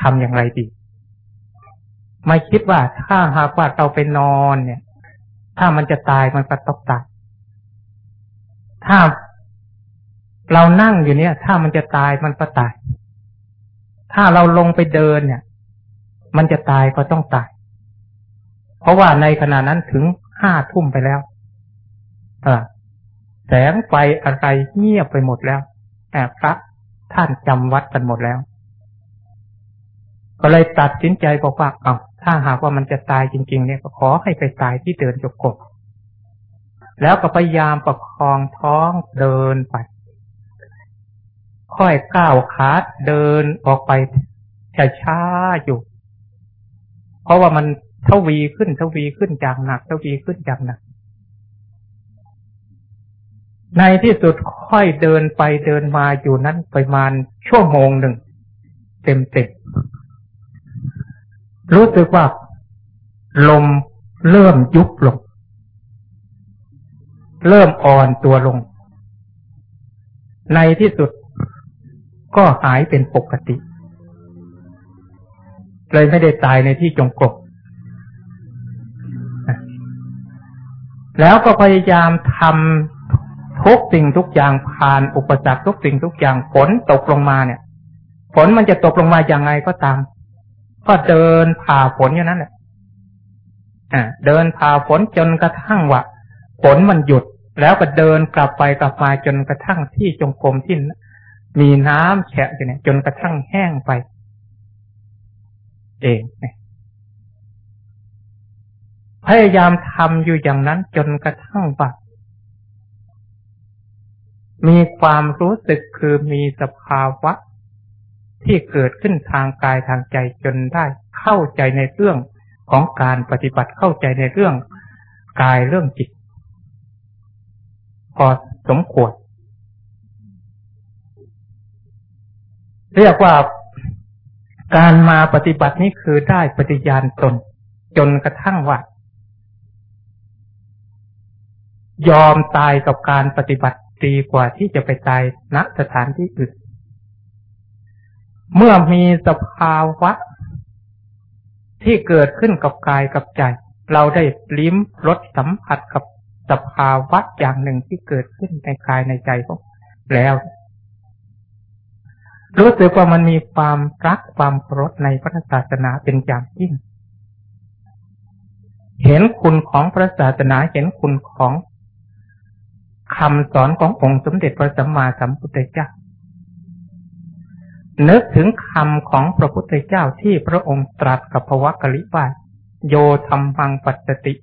Speaker 1: ทำอย่างไรดีม่คิดว่าถ้าหากว่าเราไปนอนเนี่ย ถ้ามันจะตายมันก็ต้องตายถ้า เรานั่งอยู่เนี่ย ถ้ามันจะตายมันก็ตาย ถ้าเราลงไปเดินเนี่ย มันจะตายก็ต้องตาย เพราะว่าในขณะนั้นถึงห้าทุ่มไปแล้วอแสงไฟอะไรเงียบไปหมดแล้วแต่พระท่านจำวัดกันหมดแล้ว ก็เลยตัดสินใจบอกว่าเอาถ้าหากว่ามันจะตายจริง ๆ เนี่ยก็ขอให้ไปตายที่เดินจกกบแล้วก็พยายามประคองท้องเดินไป ค่อยก้าวขาเดินออกไปช้าช้าอยู่ เพราะว่ามันทวีขึ้นทวีขึ้นอย่างหนักทวีขึ้นอย่างหนัก ในที่สุดค่อยเดินไปเดินมาอยู่นั้นประมาณชั่วโมงหนึ่ง เต็มเต็มรู้สึกว่า ลมเริ่มยุบลง เริ่มอ่อนตัวลง ในที่สุด ก็หายเป็นปกติ เลยไม่ได้ตายในที่จงกรมแล้วก็พยายามทำทุกสิ่งทุกอย่างผ่านอุปสรรคทุกสิ่งทุกอย่างฝนตกลงมาเนี่ยฝนมันจะตกลงมาอย่างไงก็ตาม ก็เดินผ่าฝนอย่างนั้นแหละเดินผ่าฝนจนกระทั่งว่าฝนมันหยุด แล้วก็เดินกลับไปกลับมาจนกระทั่งที่จงกรมที่ มีน้ำแฉะอยู่เนี่ย จนกระทั่งแห้งไป เองพยายามทำอยู่อย่างนั้นจนกระทั่งว่ามีความรู้สึกคือมีสภาวะ ที่เกิดขึ้นทางกายทางใจจนได้เข้าใจในเรื่องของการปฏิบัติเข้าใจในเรื่องกายเรื่องจิตพอสมควร เรียกว่าการมาปฏิบัตินี้คือได้ปฏิญาณตน จนกระทั่งว่ายอมตายกับการปฏิบัติดีกว่าที่จะไปตายณสถานที่อื่น เมื่อมีสภาวะ ที่เกิดขึ้นกับกายกับใจ เราได้ลิ้มรสสัมผัสกับสภาวะอย่างหนึ่งที่เกิดขึ้นในกายในใจของแล้ว รู้สึกว่ามันมีความรักความเคารพในพระศาสนาเป็นอย่างยิ่ง เห็นคุณของพระศาสนาเห็นคุณของคำสอนขององค์สมเด็จพระสัมมาสัมพุทธเจ้านึกถึงคำของพระพุทธเจ้าที่พระองค์ตรัสกับพระวักะลิว่าโยธรรมังปัตติ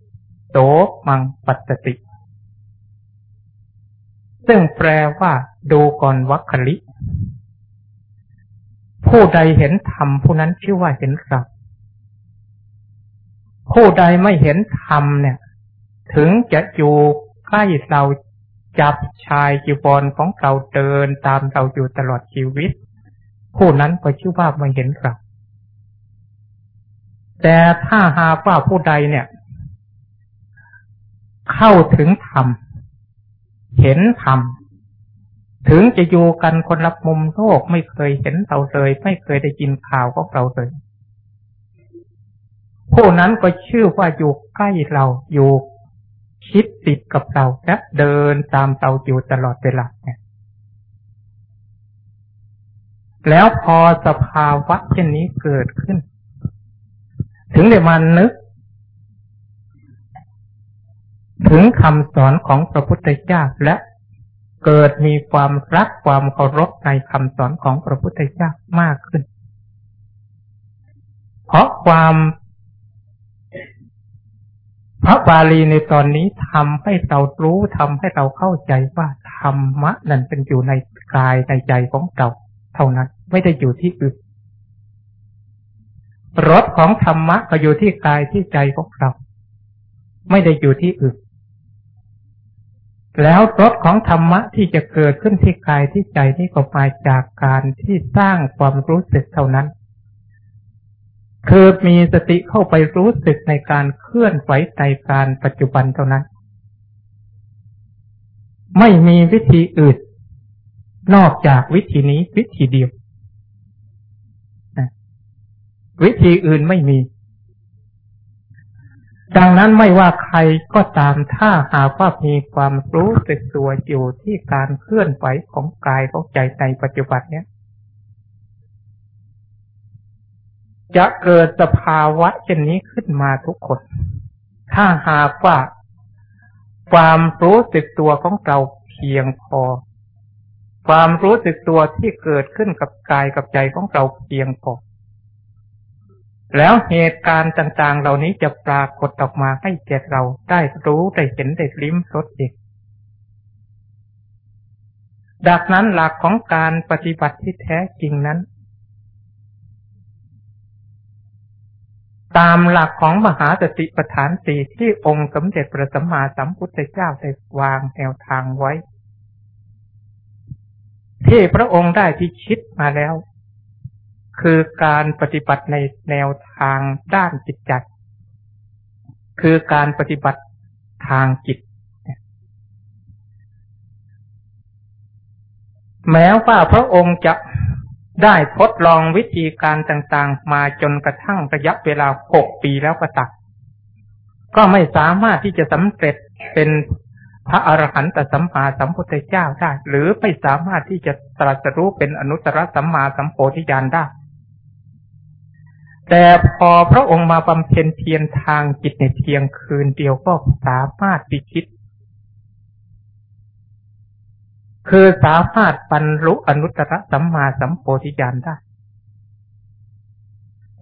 Speaker 1: โตมังปัตติ ซึ่งแปลว่า ดูก่อนวัคคลิ ผู้ใดเห็นธรรมผู้นั้นชื่อว่าเห็นเราผู้ใดไม่เห็นธรรมเนี่ย ถึงจะอยู่ใกล้เราจับชายจีวรของเราเดินตามเราอยู่ตลอดชีวิต ผู้นั้นก็ชื่อว่าไม่เห็นเราแต่ถ้าหากว่าผู้ใดเนี่ย เข้าถึงธรรม เห็นธรรม ถึงจะอยู่กันคนละมุมโลกไม่เคยเห็นเราเลย ไม่เคยได้ยินข่าวของเราเลยผู้นั้นก็ชื่อว่าอยู่ใกล้เราอยู่คิดติดกับเราและเดินตามเราอยู่ตลอดเวลาเนี่ยแล้วพอสภาวะเช่นนี้เกิดขึ้น ถึงได้มานึก ถึงคำสอนของพระพุทธเจ้าและ เกิดมีความรักความเคารพในคำสอนของพระพุทธเจ้ามากขึ้น เพราะความพระบาลีในตอนนี้ทำให้เรารู้ทำให้เราเข้าใจว่าธรรมะนั้นเป็นอยู่ในกายในใจของเรา เท่านั้นไม่ได้อยู่ที่อื่นรสของธรรมะก็อยู่ที่กายที่ใจของเรา ไม่ได้อยู่ที่อื่น แล้วรสของธรรมะที่จะเกิดขึ้นที่กายที่ใจนี่ก็มาจากการที่สร้างความรู้สึกเท่านั้น คือมีสติเข้าไปรู้สึกในการเคลื่อนไหวในการปัจจุบันเท่านั้น ไม่มีวิธีอื่น นอกจากวิธีนี้วิธีเดียว วิธีอื่นไม่มี ดังนั้นไม่ว่าใครก็ตามถ้าหากว่ามีความรู้สึกตัวอยู่ที่การเคลื่อนไหวของกายของใจในปัจจุบันเนี้ยจะเกิดสภาวะเช่นนี้ขึ้นมาทุกคน ถ้าหากว่าความรู้สึกตัวของเราเพียงพอ ความรู้สึกตัวที่เกิดขึ้นกับกายกับใจของเราเพียงพอ แล้วเหตุการณ์ต่างๆ เหล่านี้จะปรากฏออกมาให้แก่เราได้รู้ได้เห็นได้ลิ้มรสเองดังนั้นหลักของการปฏิบัติที่แท้จริงนั้น ตามหลักของมหาสติปัฏฐานสี่ที่องค์สมเด็จพระสัมมาสัมพุทธเจ้าได้วางแนวทางไว้ ที่พระองค์ได้พิชิตมาแล้ว คือการปฏิบัติในแนวทางด้านจิตใจคือการปฏิบัติทางจิต แม้ว่าพระองค์จะได้ทดลองวิธีการต่างๆ มาจนกระทั่งระยะเวลาหกปีแล้วก็ตัดก็ไม่สามารถที่จะสำเร็จเป็นพระอรหันตสัมมาสัมพุทธเจ้าได้ หรือไม่สามารถที่จะตรัสรู้เป็นอนุตตรสัมมาสัมโพธิญาณได้ แต่พอพระองค์มาบำเพ็ญเพียรทางจิตในเพียงคืนเดียวก็สามารถพิชิตคือสามารถบรรลุอนุตตรสัมมาสัมโพธิญาณได้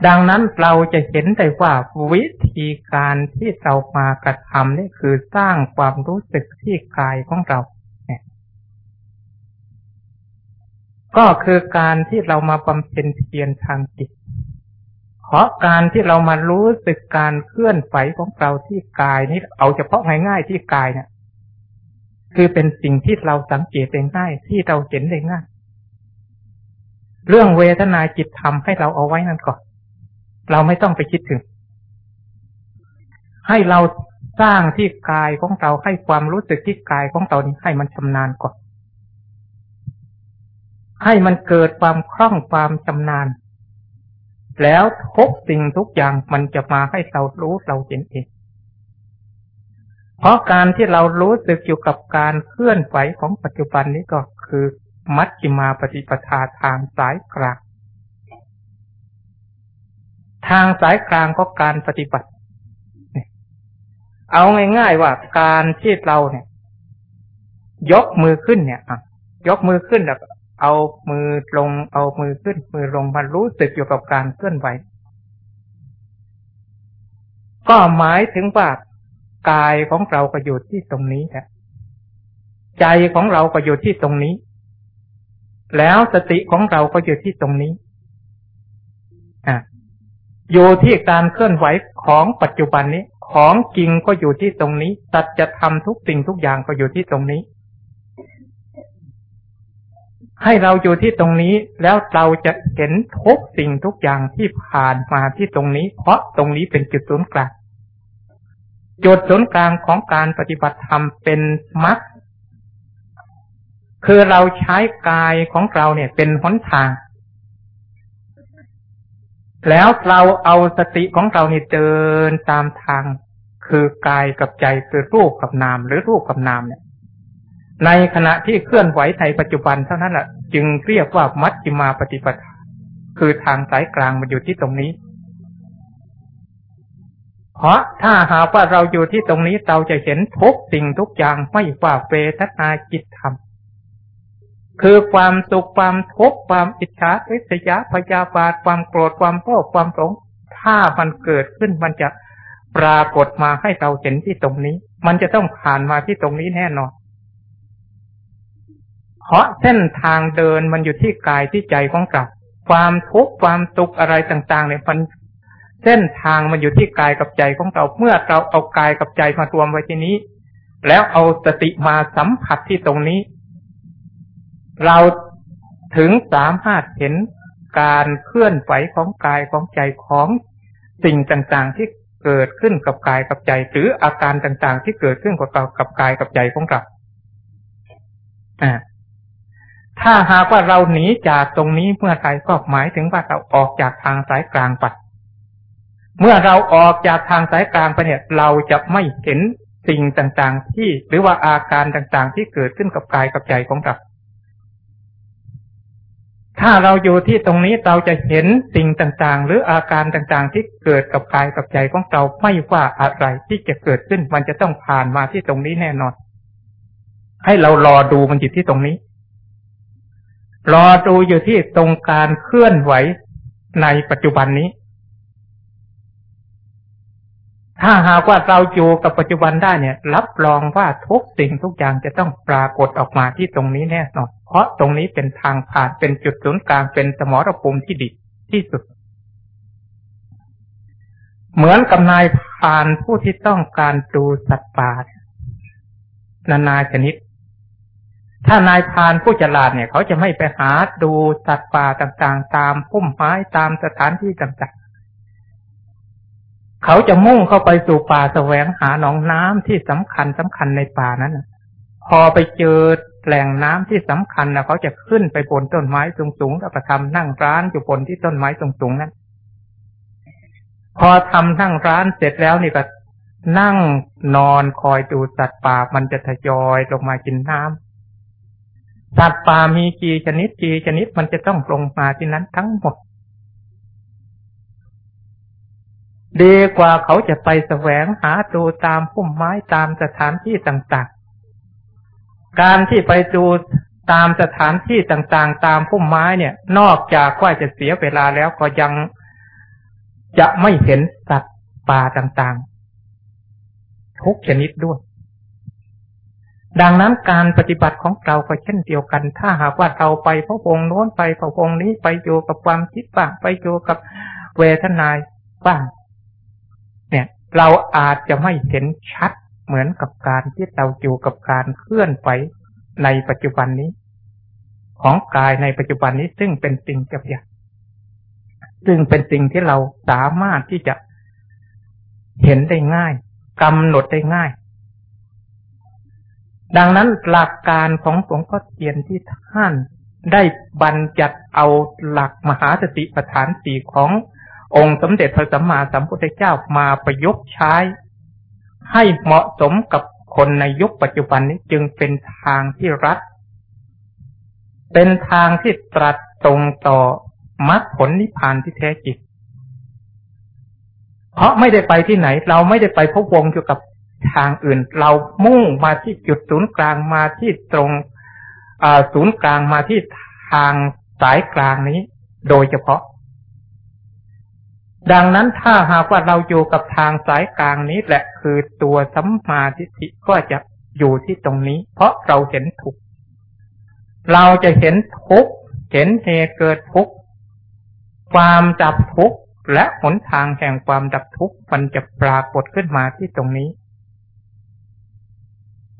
Speaker 1: ดังนั้นเราจะเห็นได้ว่าวิธีการที่เรามากระทำนี่คือสร้างความรู้สึกที่กายของเราก็คือการที่เรามาบำเพ็ญเพียรทางจิต เพราะการที่เรามารู้สึกการเคลื่อนไหวของเราที่กายนี่เอาเฉพาะง่ายๆที่กายเนี่ย คือเป็นสิ่งที่เราสังเกตเองได้ที่เราเห็นได้ง่ายเรื่องเวทนาจิตทำให้เราเอาไว้นั่นก่อน เราไม่ต้องไปคิดถึง ให้เราสร้างที่กายของเราให้ความรู้สึกที่กายของเรานี้ให้มันชำนาญก่อน ให้มันเกิดความคล่องความชำนาญ แล้วทุกสิ่งทุกอย่างมันจะมาให้เรารู้เราเห็นเองเพราะการที่เรารู้สึกอยู่กับการเคลื่อนไหวของปัจจุบันนี้ก็คือ มัชฌิมาปฏิปทาทางสายกลางทางสายกลางก็การปฏิบัติ เอาง่ายๆว่าการที่เราเนี่ย ยกมือขึ้นเนี่ยยกมือขึ้นแบบ เอามือลง เอามือขึ้น มือลงมารู้สึกอยู่กับการเคลื่อนไหว ก็หมายถึงว่ากายของเราก็อยู่ที่ตรงนี้แหละใจของเราก็อยู่ที่ตรงนี้ แล้วสติของเราก็อยู่ที่ตรงนี้อะอยู่ที่การเคลื่อนไหวของปัจจุบันนี้ ของจริงก็อยู่ที่ตรงนี้ตัดจะทำทุกสิ่งทุกอย่างก็อยู่ที่ตรงนี้ ให้เราอยู่ที่ตรงนี้แล้วเราจะเห็นทุกสิ่งทุกอย่างที่ผ่านมาที่ตรงนี้ เพราะตรงนี้เป็นจุดศูนย์กลางจุดศูนย์กลางของการปฏิบัติธรรมเป็นมรรคคือเราใช้กายของเราเนี่ยเป็นหนทาง แล้วเราเอาสติของเราเนี่ยเดินตามทาง คือกายกับใจคือรูปกับนามหรือรูปกับนามเนี่ย ในขณะที่เคลื่อนไหวในปัจจุบันเท่านั้นแหละจึงเรียกว่ามัชฌิมาปฏิปทาคือทางสายกลางมันอยู่ที่ตรงนี้ เพราะถ้าหากว่าเราอยู่ที่ตรงนี้เราจะเห็นทุกสิ่งทุกอย่างไม่ว่าเวทนาจิตธรรม คือความสุขความทุกข์ความอิจฉาวิสยาพยาบาทความโกรธความโลภความหลงถ้ามันเกิดขึ้นมันจะปรากฏมาให้เราเห็นที่ตรงนี้ มันจะต้องผ่านมาที่ตรงนี้แน่นอน เพราะเส้นทางเดินมันอยู่ที่กายที่ใจของเราความทุกข์ความสุขอะไรต่างๆเนี่ยมันเส้นทางมันอยู่ที่กายกับใจของเราเมื่อเราเอากายกับใจมารวมไว้ที่นี้ แล้วเอาสติมาสัมผัสที่ตรงนี้ เราถึงสามารถเห็นการเคลื่อนไหวของกายของใจของสิ่งต่างๆที่เกิดขึ้นกับกายกับใจ หรืออาการต่างๆ ที่เกิดขึ้นกับกับกายกับใจของเราอ่า ถ้าหากว่าเราหนีจากตรงนี้เมื่อไรก็หมายถึงว่าเราออกจากทางสายกลางไป เมื่อเราออกจากทางสายกลางไปเนี่ย เราจะไม่เห็นสิ่งต่างๆ ที่หรือว่าอาการต่างๆ ที่เกิดขึ้นกับกายกับใจของเราถ้าเราอยู่ที่ตรงนี้เราจะเห็นสิ่งต่างๆ หรืออาการต่างๆ ที่เกิดกับกายกับใจของเราไม่ว่าอะไรที่จะเกิดขึ้นมันจะต้องผ่านมาที่ตรงนี้แน่นอน ให้เรารอดูมันอยู่ที่ตรงนี้ รอดูอยู่ที่ตรงการเคลื่อนไหวในปัจจุบันนี้ ถ้าหากว่าเราอยู่กับปัจจุบันได้เนี่ย รับรองว่าทุกสิ่งทุกอย่างจะต้องปรากฏออกมาที่ตรงนี้แน่นอนเพราะตรงนี้เป็นทางผ่านเป็นจุดศูนย์กลางเป็นสมรภูมิที่ดีที่สุด เหมือนกับนายพานผู้ที่ต้องการดูสัตว์ป่านานาชนิด ถ้านายพานผู้ฉลาดเนี่ย เขาจะไม่ไปหาดูสัตว์ป่าต่างๆ ตามพุ่มไม้ตามสถานที่ต่างๆ เขาจะมุ่งเข้าไปสู่ป่าแสวงหาหนองน้ำที่สำคัญสำคัญในป่านั้นพอไปเจอแหล่งน้ำที่สำคัญนะเขาจะขึ้นไปบนต้นไม้สูงๆแล้วก็ทำนั่งร้านอยู่บนที่ต้นไม้สูงๆนั้นพอทำนั่งร้านเสร็จแล้วนี่ก็นั่งนอนคอยดูสัตว์ป่ามันจะทยอยลงมากินน้ำ สัตว์ป่ามีกี่ชนิดกี่ชนิดมันจะต้องลงมาที่นั้นทั้งหมด ดีกว่าเขาจะไปแสวงหาดูตามพุ่มไม้ตามสถานที่ต่างๆ การที่ไปดูตามสถานที่ต่างๆ ตามพุ่มไม้เนี่ย นอกจากว่าจะเสียเวลาแล้วก็ยังจะไม่เห็นสัตว์ป่าต่างๆ ทุกชนิดด้วย ดังนั้นการปฏิบัติของเราก็เช่นเดียวกัน ถ้าหากว่าเราไปพระองค์โน้นไปพระองค์นี้ไปอยู่กับความคิดบ้างไปอยู่กับเวทนาบ้าง เนี่ย เราอาจจะไม่เห็นชัดเหมือนกับการที่เราอยู่กับการเคลื่อนไปในปัจจุบันนี้ ของกายในปัจจุบันนี้ซึ่งเป็นสิ่งจับยากซึ่งเป็นสิ่งที่เราสามารถที่จะเห็นได้ง่ายกำหนดได้ง่าย ดังนั้นหลักการของหลวงพ่อเทียนที่ท่านได้บัญญัติเอาหลักมหาสติปัฏฐานสี่ขององค์สมเด็จพระสัมมาสัมพุทธเจ้ามาประยุกต์ใช้ ให้เหมาะสมกับคนในยุคปัจจุบันนี้จึงเป็นทางที่รัดเป็นทางที่ตรัสตรงต่อมรรคผลนิพพานที่แท้จริงเพราะไม่ได้ไปที่ไหน เราไม่ได้ไปพบวงอยู่กับ ทางอื่นเรามุ่งมาที่จุดศูนย์กลางมาที่ตรงศูนย์กลางมาที่ทางสายกลางนี้ โดยเฉพาะ ดังนั้นถ้าหากว่าเราอยู่กับทางสายกลางนี้แหละคือตัวสัมมาทิฏฐิก็จะอยู่ที่ตรงนี้ เพราะเราเห็นทุกเราจะเห็นทุกเห็นเหตุเกิดทุกความดับทุกข์และหนทางแห่งความดับทุกข์มันจะปรากฏขึ้นมาที่ตรงนี้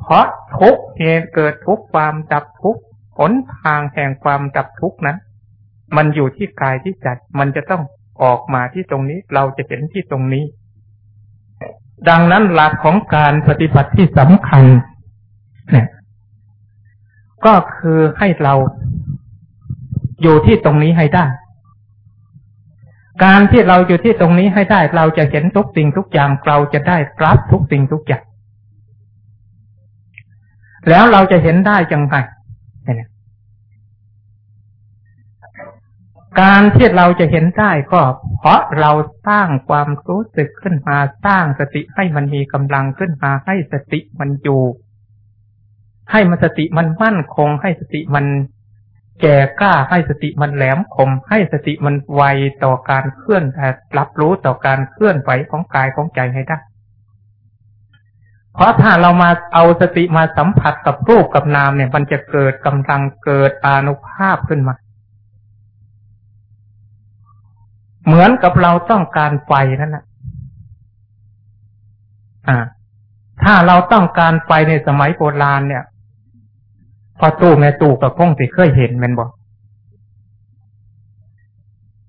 Speaker 1: เพราะทุกเหตุเกิดทุกความดับทุกหนทางแห่งความดับทุกนั้น มันอยู่ที่กายที่ใจมันจะต้องออกมาที่ตรงนี้เราจะเห็นที่ตรงนี้ ดังนั้นหลักของการปฏิบัติที่สำคัญเนี่ยก็คือให้เราอยู่ที่ตรงนี้ให้ได้ การที่เราอยู่ที่ตรงนี้ให้ได้ เราจะเห็นทุกสิ่งทุกอย่างเราจะได้รับทุกสิ่งทุกอย่าง แล้วเราจะเห็นได้ยังไงการที่เราจะเห็นได้ก็เพราะเราสร้างความรู้สึกขึ้นมาสร้างสติให้มันมีกำลังขึ้นมาให้สติมันอยู่ให้มันสติมันมั่นคง ให้สติมันแก่กล้าให้สติมันแหลมคม ให้สติมันไวต่อการเคลื่อนรับรู้ต่อการเคลื่อนไหวของกายของใจให้ได้ เพราะถ้าเรามาเอาสติมาสัมผัสกับรูปกับนามเนี่ย มันจะเกิดกำลังเกิดอานุภาพขึ้นมา เหมือนกับเราต้องการไฟนั่นแหละอ่า ถ้าเราต้องการไฟในสมัยโบราณเนี่ย พอตู้แม่ตู้กับคงสิเคยเห็นมันบอก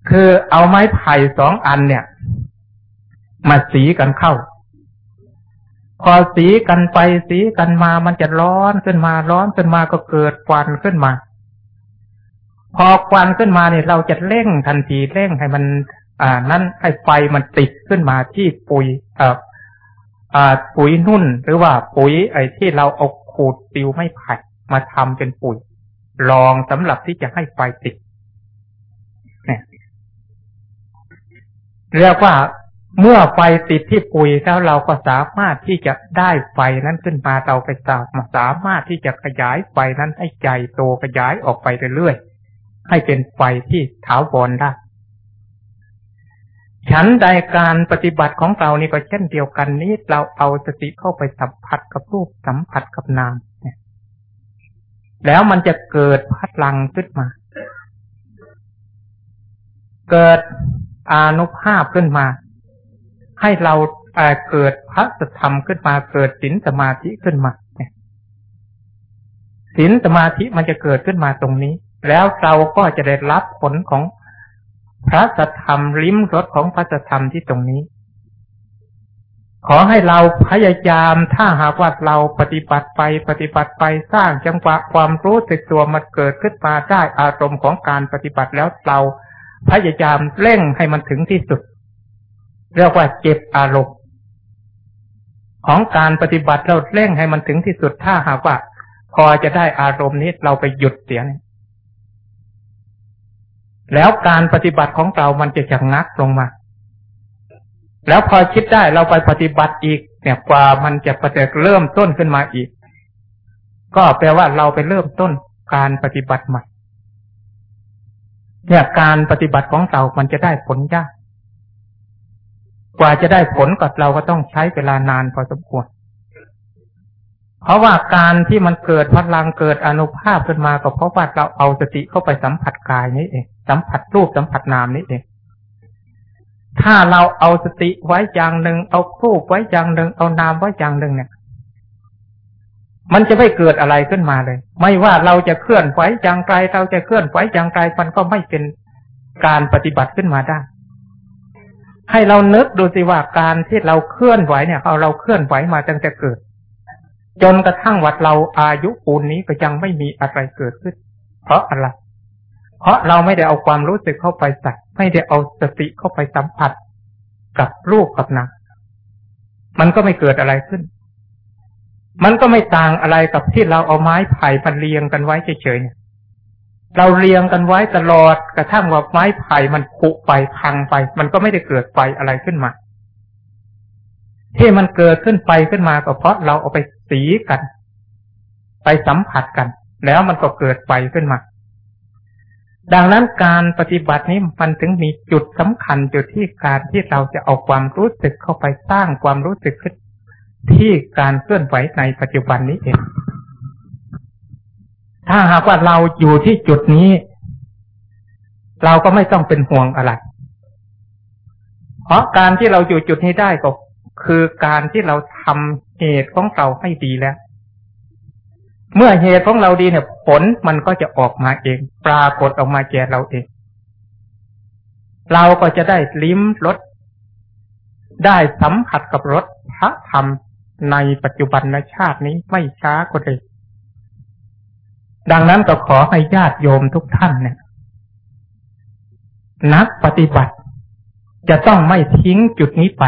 Speaker 1: คือเอาไม้ไผ่สองอันเนี่ย มาสีกันเข้า พอสีกันไปสีกันมามันจะร้อนขึ้นมาร้อนขึ้นมาก็เกิดควันขึ้นมา พอควันขึ้นมาเนี่ยเราจะเร่งทันทีเร่งให้มัน อ่า นั้นให้ไฟมันติดขึ้นมาที่ปุ๋ยเอ่ออ่าปุ๋ยนุ่น หรือว่าปุ๋ยไอ้ที่เราเอาขูดติวไม่ไผ่มาทำเป็นปุ๋ยรองสำหรับที่จะให้ไฟติดเรียกว่า เมื่อไฟติดที่ปุ๋ยแล้วเราก็สามารถที่จะได้ไฟนั้นขึ้นมาเราไปสามสามารถที่จะขยายไฟนั้นให้ใจโตขยายออกไปเรื่อยๆให้เป็นไฟที่ถาวรได้ฉันใดการปฏิบัติของเรานี่ก็เช่นเดียวกันนี้เราเอาสติเข้าไปสัมผัสกับรูปสัมผัสกับนามแล้วมันจะเกิดพลังขึ้นมา เกิดอนุภาพขึ้นมา ให้เราเกิดพระธรรมขึ้นมาเกิดศีลสมาธิขึ้นมาศีลสมาธิมันจะเกิดขึ้นมาตรงนี้ แล้วเราก็จะได้รับผลของพระสธรรมลิ้มรสของพระสธรรมที่ตรงนี้ ขอให้เราพยายามถ้าหากว่าเราปฏิบัติไปปฏิบัติไปสร้างจังหวะความรู้สึกตัวมันเกิดขึ้นมาได้อารมณ์ของการปฏิบัติแล้วเราพยายามเร่งให้มันถึงที่สุด เรียกว่าเก็บอารมณ์ของการปฏิบัติเราเร่งให้มันถึงที่สุดถ้าหากว่า พอจะได้อารมณ์นี้เราไปหยุดเสียแล้วการปฏิบัติของเรามันจะชะงักลงมา แล้วพอคิดได้เราไปปฏิบัติอีก เนี่ยกว่ามันจะประเจิเริ่มต้นขึ้นมาอีก ก็แปลว่าเราไปเริ่มต้นการปฏิบัติใหม่เนี่ยการปฏิบัติของเรามันจะได้ผลยาก กว่าจะได้ผลกับเราก็ต้องใช้เวลานานพอสมควร เพราะว่าการที่มันเกิดพลังเกิดอนุภาพขึ้นมาก็เพราะว่าเราเอาสติเข้าไปสัมผัสกายนี้เอง สัมผัสรูปสัมผัสนามนี้เอง ถ้าเราเอาสติไว้อย่างหนึ่งเอารูปไว้อย่างหนึ่งเอานามไว้อย่างหนึ่งเนี่ยมันจะไม่เกิดอะไรขึ้นมาเลย ไม่ว่าเราจะเคลื่อนไหวอย่างไรเราจะเคลื่อนไหวอย่างไรมันก็ไม่เป็นการปฏิบัติขึ้นมาได้ ให้เรานึกดูสิว่าการที่เราเคลื่อนไหวเนี่ยเอาเราเคลื่อนไหวมาตั้งแต่เกิด จนกระทั่งวัดเราอายุปูนนี้ก็ยังไม่มีอะไรเกิดขึ้น เพราะอะไร เพราะเราไม่ได้เอาความรู้สึกเข้าไปใส่ไม่ได้เอาสติเข้าไปสัมผัส กับรูปกับนามมันก็ไม่เกิดอะไรขึ้น มันก็ไม่ต่างอะไรกับที่เราเอาไม้ไผ่พันเรียงกันไว้เฉยๆเนี่ย เราเรียงกันไว้ตลอดกระทั่งว่าไม้ไผ่มันผุไปพังไป มันก็ไม่ได้เกิดไฟอะไรขึ้นมา ที่มันเกิดขึ้นไปขึ้นมาก็เพราะเราเอาไปสีกัน ไปสัมผัสกัน แล้วมันก็เกิดไฟขึ้นมา ดังนั้นการปฏิบัตินี้มันถึงมีจุดสำคัญจุดที่การที่เราจะเอาความรู้สึกเข้าไปสร้างความรู้สึกขึ้นที่การเคลื่อนไหวในปัจจุบันนี้เอง ถ้าหากว่าเราอยู่ที่จุดนี้ เราก็ไม่ต้องเป็นห่วงอะไร เพราะการที่เราอยู่จุดนี้ได้ก็คือการที่เราทำเหตุของเราให้ดีแล้ว เมื่อเหตุของเราดีเนี่ย ผลมันก็จะออกมาเอง ปรากฏออกมาแก่เราเอง เราก็จะได้ลิ้มรสได้สัมผัสกับรสพระธรรมในปัจจุบันในชาตินี้ไม่ช้าก็เลย ดังนั้นก็ขอให้ญาติโยมทุกท่านเนี่ย นักปฏิบัติจะต้องไม่ทิ้งจุดนี้ไป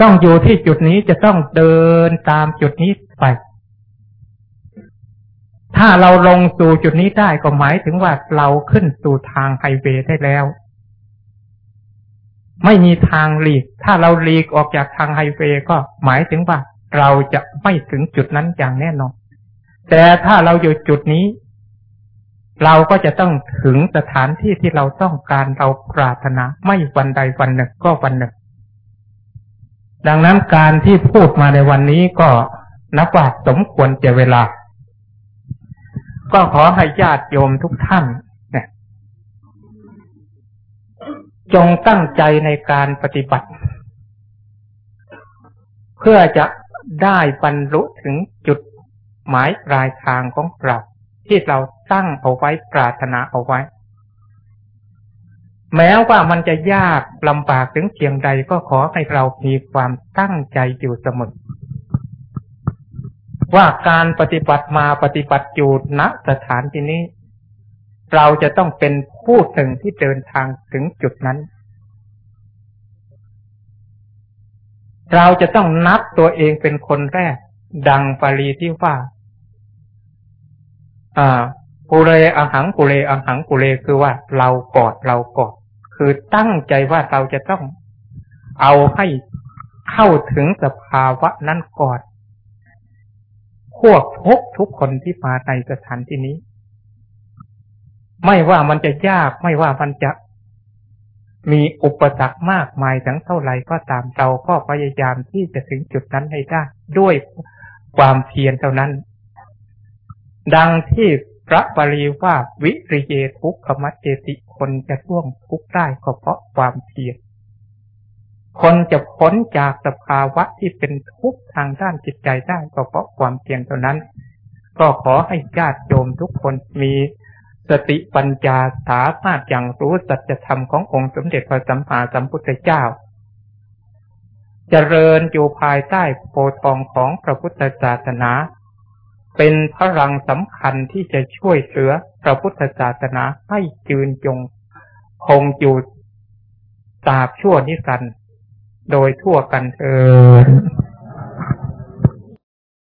Speaker 1: ต้องอยู่ที่จุดนี้จะต้องเดินตามจุดนี้ไป ถ้าเราลงสู่จุดนี้ได้ก็หมายถึงว่าเราขึ้นสู่ทางไฮเวย์ได้แล้ว ไม่มีทางหลีก ถ้าเราหลีกออกจากทางไฮเวย์ก็หมายถึงว่าเราจะไม่ถึงจุดนั้นอย่างแน่นอน แต่ถ้าเราอยู่จุดนี้ เราก็จะต้องถึงสถานที่ที่เราต้องการเราปรารถนาไม่วันใดวันหนึ่งก็วันหนึ่ง ดังนั้นการที่พูดมาในวันนี้ก็นับว่าสมควรเจเวลา ก็ขอให้ญาติโยมทุกท่านเนี่ยจงตั้งใจในการปฏิบัติ เพื่อจะได้บรรลุถึงจุด หมายปลายทางของเราที่เราตั้งเอาไว้ปรารถนาเอาไว้ แม้ว่ามันจะยากลำบากถึงเพียงใดก็ขอให้เรามีความตั้งใจอยู่เสมอว่าการปฏิบัติมาปฏิบัติอยู่ณสถานที่นี้ เราจะต้องเป็นผู้หนึ่งที่เดินทางถึงจุดนั้น เราจะต้องนับตัวเองเป็นคนแรก ดังปาลีที่ว่า อ่ากุเลอหังกุเลอหังกุเลคือว่าเรากอดเรากอด คือตั้งใจว่าเราจะต้องเอาให้เข้าถึงสภาวะนั้นก่อนพวกทุกทุกคนที่มาในสถานที่นี้ ไม่ว่ามันจะยากไม่ว่ามันจะมีอุปสรรคมากมายทั้งเท่าไหร่ก็ตามเราก็พยายามที่จะถึงจุดนั้นให้ได้ด้วยความเพียรเท่านั้น ดังที่พระบาลีว่าวิริเยทุกขมัจเจติคนจะร่วงทุกได้ก็เพราะความเพียรคนจะพ้นจากสภาวะที่เป็นทุกข์ทางด้านจิตใจได้ก็เพราะความเพียรเท่านั้น ก็ขอให้ญาติโยมทุกคนมีสติปัญญาสามารถอย่างรู้สัจธรรมขององค์สมเด็จพระสัมมาสัมพุทธเจ้าจเจริญอยู่ภายใต้โพทองของพระพุทธศาสนา เป็นพลังสำคัญที่จะช่วยเหลือพระพุทธศาสนาให้ยืนยงคงอยู่ตราบชั่วนิสัน โดยทั่วกันเออ